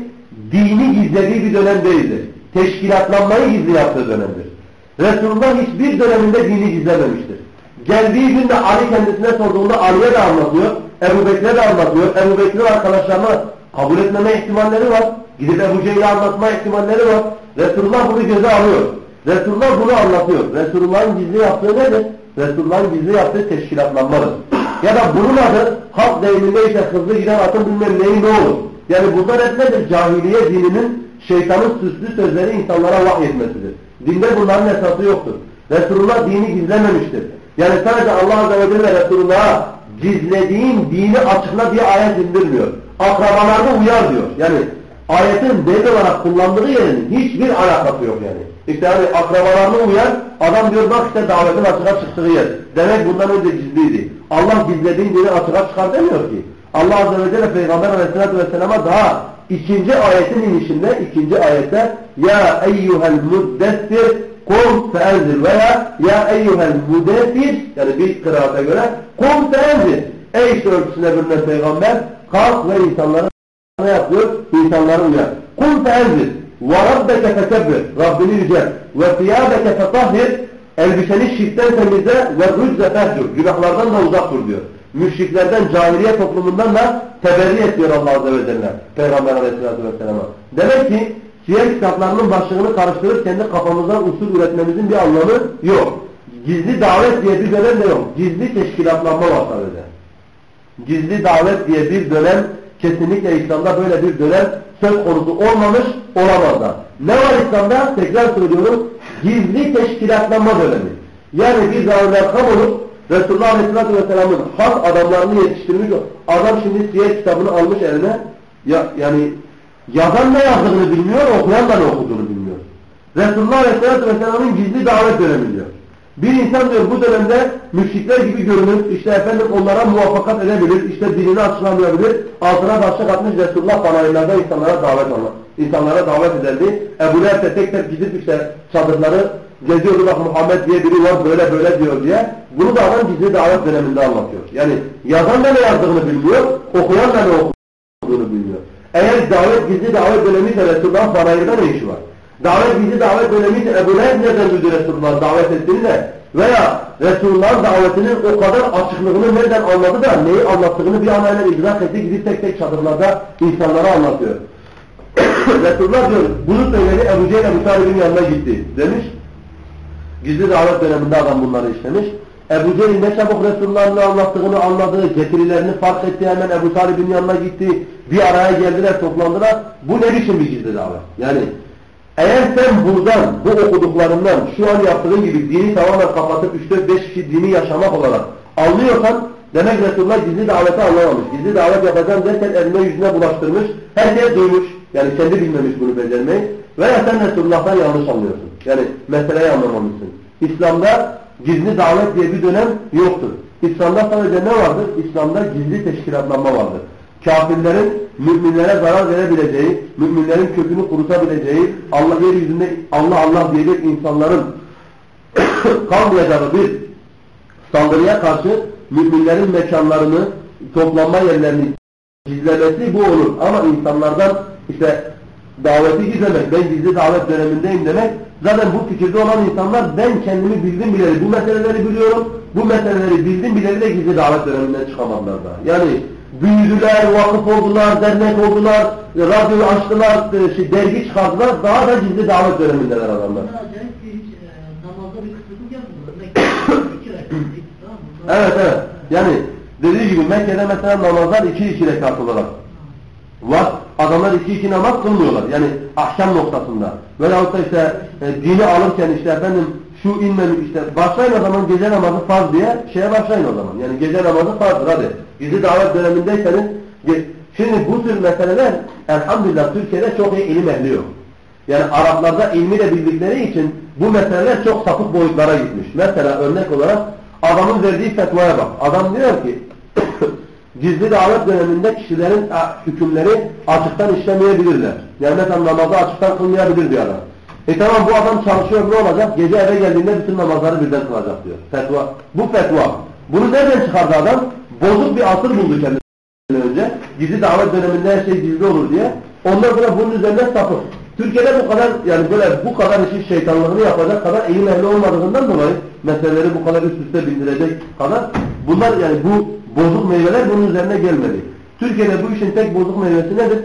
A: dini gizlediği bir dönem değildir. Teşkilatlanmayı gizli yaptığı dönemdir. Resulullah hiçbir döneminde dini gizlememiştir. Geldiği günde Ali kendisine sorduğunda Ali'ye de anlatıyor. Ebu Bekir'e de anlatıyor. Ebu Bekir'in arkadaşlarına kabul etmeme ihtimalleri var. Gidip Ebu Cehil'e anlatma ihtimalleri var. Resulullah bunu göze alıyor. Resulullah bunu anlatıyor. Resulullah'ın gizli yaptığı nedir? Resulullah'ın gizli yaptığı teşkilatlanmadır. Ya da bunun adı halk deyiminde işte hızlı giden atın bilmem neyi ne olur. Yani bunlar hep nedir? Cahiliye dininin şeytanın süslü sözleri insanlara vahyetmesidir. Dinde bunların esası yoktur. Resulullah dini gizlememiştir. Yani sadece Allah Azze ve Celle Resulullah'a gizlediğin dini açıkla diye ayet indirmiyor. Akrabalarını uyar diyor. Yani ayetin delil olarak kullandığı yerin hiçbir alakası yok yani. İşte hani akrabalarını uyar, adam diyor bak işte davetin açığa çıktığı yer. Demek bundan önce gizliydi. Allah gizlediğin dini açığa çıkar demiyor ki. Allah Azze ve Celle Peygamber Aleyhisselatü Vesselam'a daha ikinci ayetin inişinde, ikinci ayette Ya eyyuhel muddessir kum feenzir. Veya Ya eyyuhel mudessir yani bir kıraata göre kum feenzir. Ey işte örtüsüne bürünen peygamber kalk ve insanları ne yapıyor? İnsanları uyar. Kum feenzir. Ve rabbeke fekebbir. Rabbini yücel. Ve thiyâbeke fetahhir. Elbiseni şirkten temizle ve rüzze fehcur günahlardan da uzak dur diyor müşriklerden, cahiliye toplumundan da teberri et diyor Allah Azze ve Celle. Peygamber Aleyhisselatü Vesselam'a. Demek ki siyer kitaplarının başlığını karıştırıp kendi kafamızdan usul üretmemizin bir anlamı yok. Gizli davet diye bir dönem de yok. Gizli teşkilatlanma var sadece. Gizli davet diye bir dönem kesinlikle İslam'da böyle bir dönem söz konusu olmamış, olamaz da. Ne var İslam'da? Tekrar söylüyorum. Gizli teşkilatlanma dönemi. Yani bir zalimler olup Resulullah Aleyhisselatü Vesselam'ın has adamlarını yetiştirmiş. Adam şimdi siyer kitabını almış eline. Ya, yani yazan ne yazdığını bilmiyor, okuyan da ne okuduğunu bilmiyor. Resulullah Aleyhisselatü Vesselam'ın gizli davet dönemi diyor. Bir insan diyor bu dönemde müşrikler gibi görünür, işte efendim onlara muvaffakat edebilir, işte dinini açıklamayabilir. Altına başlık atmış Resulullah panayırlarda insanlara davet alır. İnsanlara davet ederdi. Ebu Leheb de tek tek gidip işte çadırları geziyordu bak Muhammed diye biri var böyle böyle diyor diye. Bunu da adam gizli davet döneminde anlatıyor. Yani yazan da ne yazdığını bilmiyor, okuyan da ne okuduğunu bilmiyor. Eğer davet gizli davet dönemiyse Resulullah'ın panayırda ne işi var? Davet gizli davet dönemiyse Ebu Leheb nereden duydu Resulullah'ın davet ettiğini de veya Resulullah'ın davetinin o kadar açıklığını nereden anladı da neyi anlattığını bir an evvel idrak etti gidip tek tek çadırlarda insanlara anlatıyor. Resulullah diyor bunu söyledi Ebu Cehil Ebu yanına gitti demiş. Gizli davet döneminde adam bunları işlemiş. Ebu Cehil ne çabuk Resulullah'ın anlattığını anladı, getirilerini fark etti hemen Ebu Talib'in yanına gitti. Bir araya geldiler, toplandılar. Bu ne biçim bir gizli davet? Yani eğer sen buradan, bu okuduklarından şu an yaptığın gibi dini tamamen kapatıp 3-4-5 kişi dini yaşamak olarak anlıyorsan demek Resulullah gizli daveti anlamamış. Gizli davet yapacağım derken eline yüzüne bulaştırmış. Herkes duymuş. Yani kendi bilmemiş bunu becermeyi. Veya sen Resulullah'tan yanlış anlıyorsun. Yani meseleyi anlamamışsın. İslam'da gizli davet diye bir dönem yoktur. İslam'da sadece ne vardır? İslam'da gizli teşkilatlanma vardır. Kafirlerin müminlere zarar verebileceği, müminlerin kökünü kurutabileceği, Allah yeryüzünde Allah Allah diyecek insanların kalmayacağı bir saldırıya karşı müminlerin mekanlarını, toplanma yerlerini gizlemesi bu olur. Ama insanlardan işte daveti gizlemek, ben gizli davet dönemindeyim demek, zaten bu fikirde olan insanlar ben kendimi bildim bileli bu meseleleri biliyorum, bu meseleleri bildim bileli de gizli davet döneminden çıkamadılar da. Yani büyüdüler, vakıf oldular, dernek oldular, radyo açtılar, şey, dergi çıkardılar, daha da gizli davet dönemindeler adamlar.
B: E?
A: Evet evet. Yani Dediği gibi Mekke'de mesela namazlar iki iki rekat olarak var. Adamlar iki iki namaz kılmıyorlar. Yani ahkam noktasında. Veyahut da işte e, dini alırken işte efendim şu inmemiş işte başlayın o zaman gece namazı farz diye şeye başlayın o zaman. Yani gece namazı farzdır hadi. Gizli davet dönemindeyseniz Şimdi bu tür meseleler elhamdülillah Türkiye'de çok iyi ilim ehli yok. Yani Araplarda ilmi de bildikleri için bu meseleler çok sapık boyutlara gitmiş. Mesela örnek olarak adamın verdiği fetvaya bak. Adam diyor ki gizli davet döneminde kişilerin hükümleri açıktan işlemeyebilirler. Yani mesela namazı açıktan kılmayabilir diyor adam. E tamam bu adam çalışıyor ne olacak? Gece eve geldiğinde bütün namazları birden kılacak diyor. Fetva. Bu fetva. Bunu nereden çıkardı adam? Bozuk bir asır buldu kendisi önce. Gizli davet döneminde her şey gizli olur diye. Ondan sonra bunun üzerine sapık. Türkiye'de bu kadar yani böyle bu kadar işin şeytanlığını yapacak kadar iyi ehli olmadığından dolayı meseleleri bu kadar üst üste bindirecek kadar bunlar yani bu bozuk meyveler bunun üzerine gelmedi. Türkiye'de bu işin tek bozuk meyvesi nedir?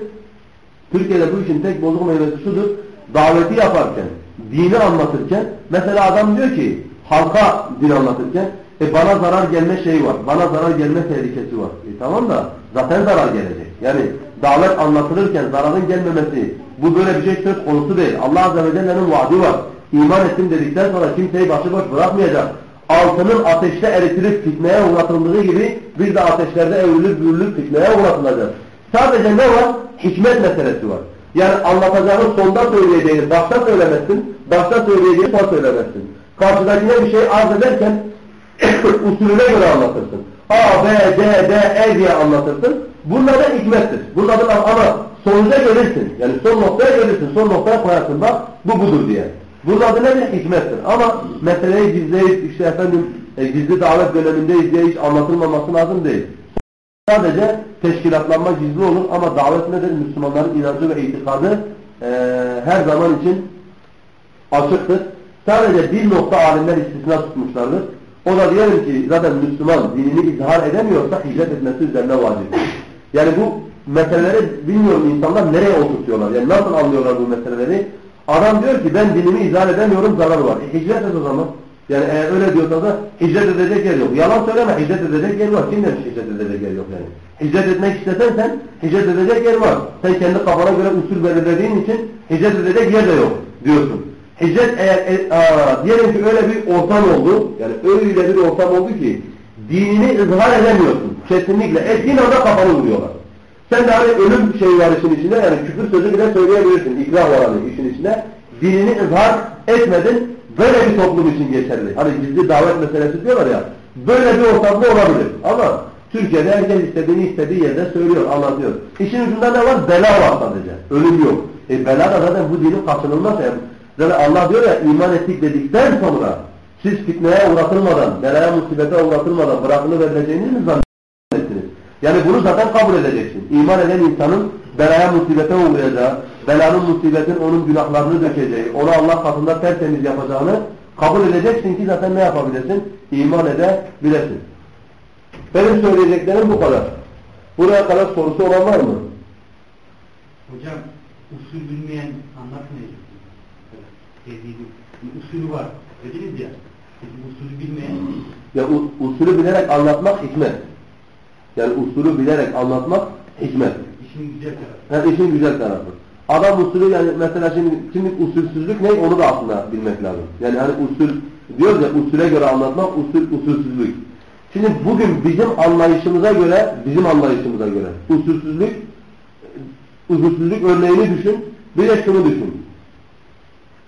A: Türkiye'de bu işin tek bozuk meyvesi şudur. Daveti yaparken, dini anlatırken mesela adam diyor ki halka din anlatırken e bana zarar gelme şeyi var. Bana zarar gelme tehlikesi var. E tamam da zaten zarar gelecek. Yani davet anlatılırken zararın gelmemesi bu böyle bir şey söz konusu değil. Allah Azze ve Celle'nin vaadi var. İman ettim dedikten sonra kimseyi başıboş bırakmayacak. Altının ateşte eritilip fitneye uğratıldığı gibi bir de ateşlerde evrilip bürülüp fitneye uğratılacak. Sadece ne var? Hikmet meselesi var. Yani anlatacağını sonda söyleyeceğini başta söylemezsin, başta söyleyeceğini son söylemezsin. Karşıdakine bir şey arz ederken usulüne göre anlatırsın. A, B, C, D, E diye anlatırsın. Bunlar da hikmettir. Bunlar da ama sonuca gelirsin. Yani son noktaya gelirsin. Son noktaya koyarsın bak bu budur diye. Bunun adı nedir? Hikmettir. Ama meseleyi gizleyip işte efendim e, gizli davet dönemindeyiz diye hiç anlatılmaması lazım değil. Sadece teşkilatlanma gizli olur ama davet nedir? Müslümanların inancı ve itikadı e, her zaman için açıktır. Sadece bir nokta alimler istisna tutmuşlardır. O da diyelim ki zaten Müslüman dinini izhar edemiyorsa hicret etmesi üzerine vaciptir. Yani bu meseleleri bilmiyorum insanlar nereye oturtuyorlar. Yani nasıl anlıyorlar bu meseleleri? Adam diyor ki ben dinimi izhar edemiyorum zararı var. E, hicret et o zaman. Yani eğer öyle diyorsa da hicret edecek yer yok. Yalan söyleme hicret edecek yer var. Kim demiş hicret edecek yer yok yani. Hicret etmek istesen sen hicret edecek yer var. Sen kendi kafana göre usul belirlediğin için hicret edecek yer de yok diyorsun. Hicret eğer e, aa, diyelim ki öyle bir ortam oldu. Yani öyle bir ortam oldu ki dinini izhar edemiyorsun. Kesinlikle. Ettiğin anda kafanı vuruyorlar. Sen de hani ölüm şeyi var işin içinde yani küfür sözü bile söyleyebilirsin. İkrah var hani işin içinde. Dinini izhar etmedin. Böyle bir toplum için geçerli. Hani gizli davet meselesi diyorlar ya. Böyle bir ortamda olabilir. Ama Türkiye'de herkes istediğini istediği yerde söylüyor, anlatıyor. İşin ucunda ne var? Bela var sadece. Ölüm yok. E bela da zaten bu dinin kaçınılmaz. Yani Allah diyor ya iman ettik dedikten sonra siz fitneye uğratılmadan, belaya musibete uğratılmadan bırakılıvereceğinizi mi zannettiniz? Yani bunu zaten kabul edeceksin. İman eden insanın belaya musibete uğrayacağı, belanın musibetin onun günahlarını dökeceği, onu Allah katında tertemiz yapacağını kabul edeceksin ki zaten ne yapabilirsin? İman edebilirsin. Benim söyleyeceklerim bu kadar. Buraya kadar sorusu olan var mı?
E: Hocam usul bilmeyen anlatmayacak. Dediği usulü var. Dediniz ya. Usulü bilmeyen
A: Ya usulü bilerek anlatmak hikmet. Yani usulü bilerek anlatmak hikmet.
E: işin güzel tarafı.
A: Yani işin güzel tarafı. Adam usulü yani mesela şimdi, şimdi usulsüzlük ne onu da aslında bilmek lazım. Yani hani usul diyoruz ya usule göre anlatmak usul usulsüzlük. Şimdi bugün bizim anlayışımıza göre, bizim anlayışımıza göre usulsüzlük, usulsüzlük örneğini düşün, bir de şunu düşün.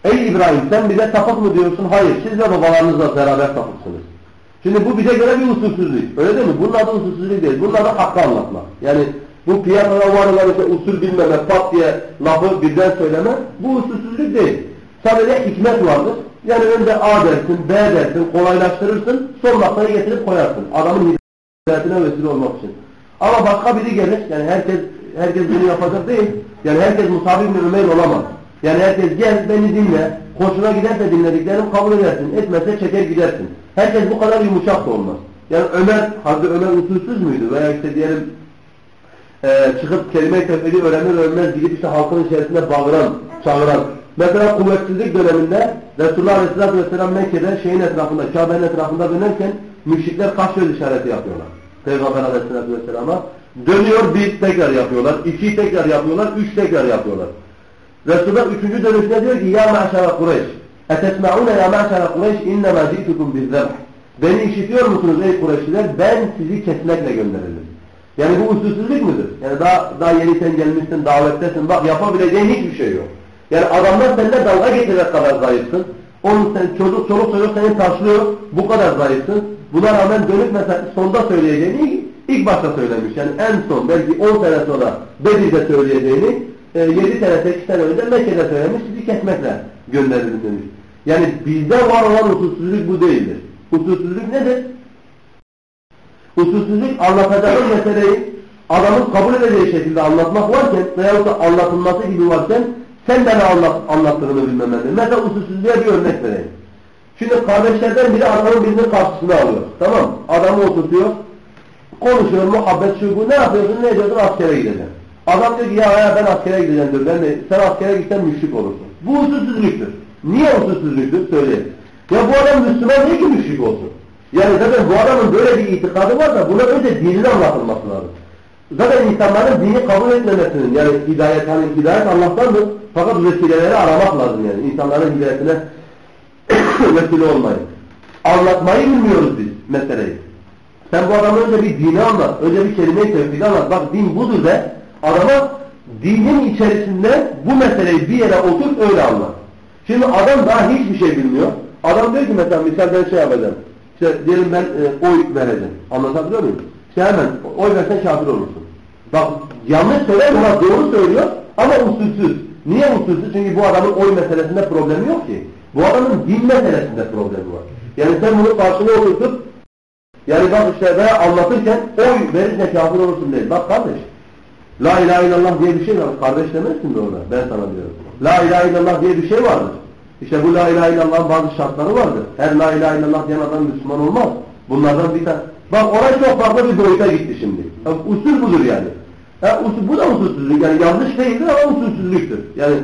A: Ey İbrahim sen bize tapık mı diyorsun? Hayır siz ve babalarınızla beraber tapıksınız. Şimdi bu bize göre bir usulsüzlük. Öyle değil mi? Bunun adı usulsüzlük değil. Bunun adı hakkı anlatmak. Yani bu piyasada var olan işte usul bilmeme, pat diye lafı birden söyleme bu usulsüzlük değil. Sadece hikmet vardır. Yani önce A dersin, B dersin, kolaylaştırırsın, son noktayı getirip koyarsın. Adamın hidayetine vesile olmak için. Ama başka biri gelir, yani herkes herkes bunu yapacak değil. Yani herkes Musab ibn Ömer olamaz. Yani herkes gel beni dinle, hoşuna giderse dinlediklerini kabul edersin, etmezse çeker gidersin. Herkes bu kadar yumuşak da olmaz. Yani Ömer, Hazreti Ömer usulsüz müydü? Veya işte diyelim e, çıkıp kelime-i tevhidi öğrenir öğrenmez gidip işte halkın içerisinde bağıran, çağıran. Mesela kuvvetsizlik döneminde Resulullah Aleyhisselatü Vesselam Mekke'de şeyin etrafında, Kabe'nin etrafında dönerken müşrikler kaş göz işareti yapıyorlar. Peygamber aleyhissalatü vesselama. Dönüyor bir tekrar yapıyorlar. iki tekrar yapıyorlar. Üç tekrar yapıyorlar. Resulullah üçüncü dönüşte diyor ki Ya me'şere Kureyş. Etesma'une ya me'şere Kureyş innema ci'tukum bizzebh. Beni işitiyor musunuz ey Kureyşliler? Ben sizi kesmekle gönderildim. Yani bu usulsüzlük müdür? Yani daha, daha yeni sen gelmişsin, davettesin. Bak yapabileceğin hiçbir şey yok. Yani adamlar seninle dalga getirecek kadar zayıfsın. Onun sen çocuk çoluk çocuk seni taşlıyor. Bu kadar zayıfsın. Buna rağmen dönüp mesela sonda söyleyeceğini ilk başta söylemiş. Yani en son belki 10 sene sonra Bedir'de söyleyeceğini e, 7 sene 8 sene önce Mekke'de söylemiş. Sizi kesmekle gönderildim demiş. Yani bizde var olan usulsüzlük bu değildir. Usulsüzlük nedir? Usulsüzlük anlatacağın meseleyi adamın kabul edeceği şekilde anlatmak varken veyahut da anlatılması gibi varken sen ne anlat, anlattığını bilmemendir. Mesela usulsüzlüğe bir örnek vereyim. Şimdi kardeşlerden biri adamın birinin karşısına alıyor. Tamam Adamı oturtuyor. Konuşuyor, muhabbet şu bu. Ne yapıyorsun, ne ediyorsun? Askere gideceğim. Adam diyor ki ya, ben askere gideceğim diyor. Ben de, sen askere gitsen müşrik olursun. Bu usulsüzlüktür. Niye usulsüzlüktür? Söyleyin. Ya bu adam Müslüman değil ki müşrik olsun. Yani zaten bu adamın böyle bir itikadı var da buna önce dinini anlatılması lazım. Zaten insanların dini kabul etmemesinin yani hidayet hani hidayet Allah'tandır. Fakat vesileleri aramak lazım yani. insanların hidayetine vesile olmayı. Anlatmayı bilmiyoruz biz meseleyi. Sen bu adamı önce bir dini anlat. Önce bir kelime-i tevhidi anlat. Bak din budur de adama dinin içerisinde bu meseleyi bir yere otur öyle anlat. Şimdi adam daha hiçbir şey bilmiyor. Adam diyor ki mesela misal ben şey yapacağım. İşte diyelim ben e, oy vereceğim. Anlatabiliyor muyum? İşte hemen oy versen kafir olursun. Bak yanlış söyler ama doğru söylüyor ama usulsüz. Niye usulsüz? Çünkü bu adamın oy meselesinde problemi yok ki. Bu adamın din meselesinde problemi var. Yani sen bunu karşına oturtup yani bak işte veya anlatırken oy verirse kafir olursun değil. Bak kardeş. La ilahe illallah diye bir şey var. Kardeş demezsin de orada. Ben sana diyorum. La ilahe illallah diye bir şey vardır. İşte bu la ilahe illallah'ın bazı şartları vardır. Her la ilahe illallah diyen adam Müslüman olmaz. Bunlardan bir tane. Bak oraya çok farklı bir boyuta gitti şimdi. Bak, usul budur yani. Ha, usul, bu da usulsüzlük. Yani yanlış değildir ama usulsüzlüktür. Yani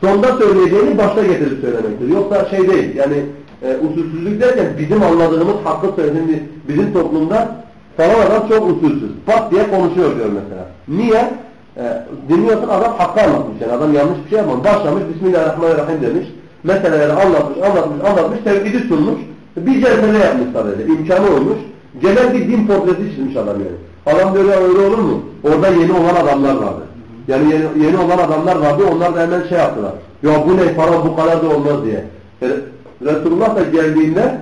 A: sonda söyleyeceğini başta getirip söylemektir. Yoksa şey değil. Yani e, usulsüzlük derken bizim anladığımız hakkı söylediğimiz bizim toplumda falan adam çok usulsüz. Pat diye konuşuyor diyor mesela. Niye? E, dinliyorsun adam hakkı anlatmış. Yani adam yanlış bir şey yapmamış. Başlamış Bismillahirrahmanirrahim demiş. Meseleleri anlatmış, anlatmış, anlatmış. Tevhidi sunmuş. Bir celsede yapmış sadece. İmkanı olmuş. Genel bir din portresi çizmiş adam yani. Adam ya öyle olur mu? Orada yeni olan adamlar vardı. Yani yeni, yeni olan adamlar vardı. Onlar da hemen şey yaptılar. Ya bu ne para bu kadar da olmaz diye. Yani Resulullah da geldiğinde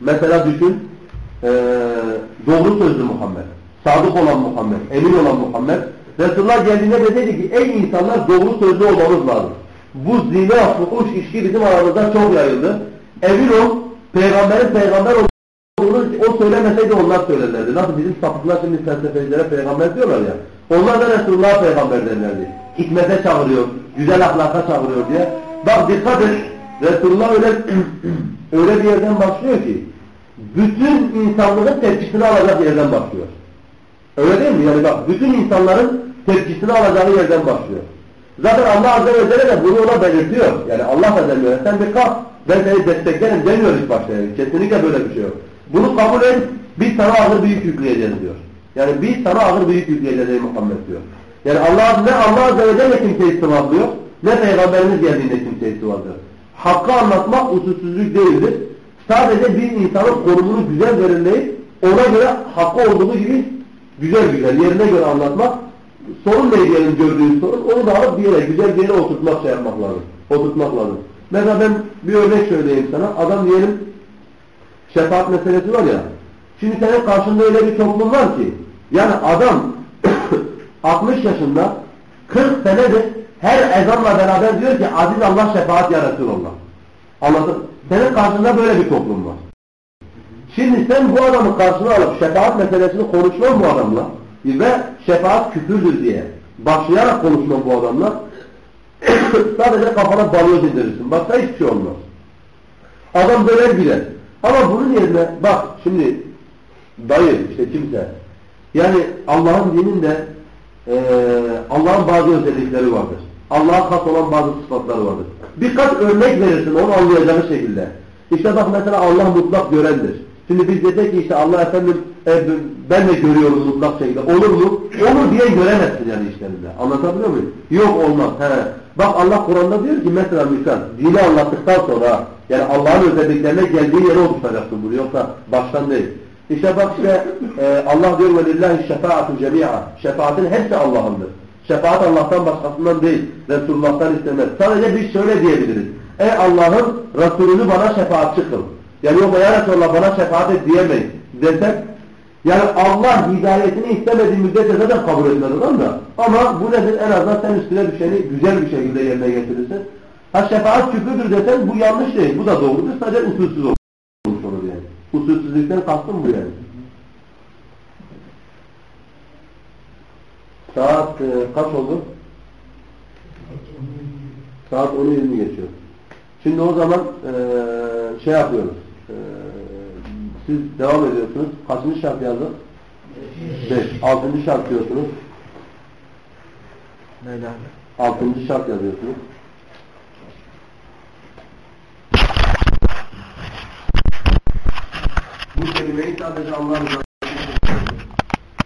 A: mesela düşün ee, doğru sözlü Muhammed. Sadık olan Muhammed. Emin olan Muhammed. Resulullah geldiğinde de dedi ki ey insanlar doğru sözlü olmamız lazım. Bu zina, fuhuş, içki bizim aramızda çok yayıldı. Emin ol, peygamberin peygamber olduğunu o söylemeseydi onlar söylerlerdi. Nasıl bizim sapıklar şimdi felsefecilere peygamber diyorlar ya. Onlar da Resulullah peygamber derlerdi. Hikmete çağırıyor, güzel ahlaka çağırıyor diye. Bak dikkat et, Resulullah öyle, öyle bir yerden başlıyor ki, bütün insanlığın tepkisini alacak yerden başlıyor. Öyle değil mi? Yani bak, bütün insanların tepkisini alacağı yerden başlıyor. Zaten Allah Azze ve Celle de bunu ona belirtiyor. Yani Allah da demiyor. Sen bir kalk, ben seni desteklerim demiyor ilk başta. Yani. Kesinlikle böyle bir şey yok. Bunu kabul et, biz sana ağır büyük yükleyeceğiz diyor. Yani biz sana ağır büyük yükleyeceğiz ey Muhammed diyor. Yani Allah ne Allah Azze ve Celle kimseyi sıvazlıyor, ne Peygamberimiz geldiğinde kimseyi sıvazlıyor. Hakkı anlatmak usulsüzlük değildir. Sadece bir insanın konumunu güzel belirleyip ona göre hakkı olduğu gibi güzel güzel yerine göre anlatmak sorun ne diyelim gördüğün sorun onu da alıp bir yere güzel bir yere oturtmak şey yapmak lazım. Oturtmak lazım. Mesela ben bir örnek söyleyeyim sana. Adam diyelim şefaat meselesi var ya. Şimdi senin karşında öyle bir toplum var ki yani adam 60 yaşında 40 senedir her ezanla beraber diyor ki aziz Allah şefaat ya Resulallah. Anladın? Senin karşında böyle bir toplum var. Şimdi sen bu adamı karşına alıp şefaat meselesini konuşman bu adamla ve şefaat küfürdür diye başlayarak konuşman bu adamla sadece kafana balyoz indirirsin. Başka hiçbir şey olmaz. Adam döner gider. Ama bunun yerine bak şimdi dayı işte kimse yani Allah'ın dininde e, Allah'ın bazı özellikleri vardır. Allah'a has olan bazı sıfatları vardır. Birkaç örnek verirsin onu anlayacağı şekilde. İşte bak mesela Allah mutlak görendir. Şimdi biz desek ki işte Allah efendim e, ben de görüyorum mutlak şekilde. Olur mu? Olur diye göremezsin yani işlerinde. Anlatabiliyor muyum? Yok olmaz. He. Bak Allah Kur'an'da diyor ki mesela misal dini anlattıktan sonra yani Allah'ın özelliklerine geldiği yere oturtacaksın bunu yoksa baştan değil. İşte bak işte e, Allah diyor ve lillahi şefaatun cemi'a. Şefaatin hepsi Allah'ındır. Şefaat Allah'tan başkasından değil. Resulullah'tan istemez. Sadece biz şöyle diyebiliriz. Ey Allah'ın Resulünü bana şefaatçi kıl. Yani yoksa ya Resulallah bana şefaat et diyemeyiz. Desek yani Allah hidayetini istemediği müddetçe zaten kabul etmez adam da. Ama bu nedir? En azından sen üstüne düşeni güzel bir şekilde yerine getirirsin. Ha şefaat küfürdür desen bu yanlış değil. Bu da doğrudur. Sadece usulsüz olur. olur yani. Usulsüzlükten kastım bu yani. Saat e, kaç oldu? Saat 10'u 20 geçiyor. Şimdi o zaman e, şey yapıyoruz. E, siz devam ediyorsunuz. Kaçıncı şart yazdık? 5. Altıncı şart diyorsunuz.
D: Abi.
A: Altıncı şart yazıyorsunuz. Bu kelimeyi sadece Allah'ın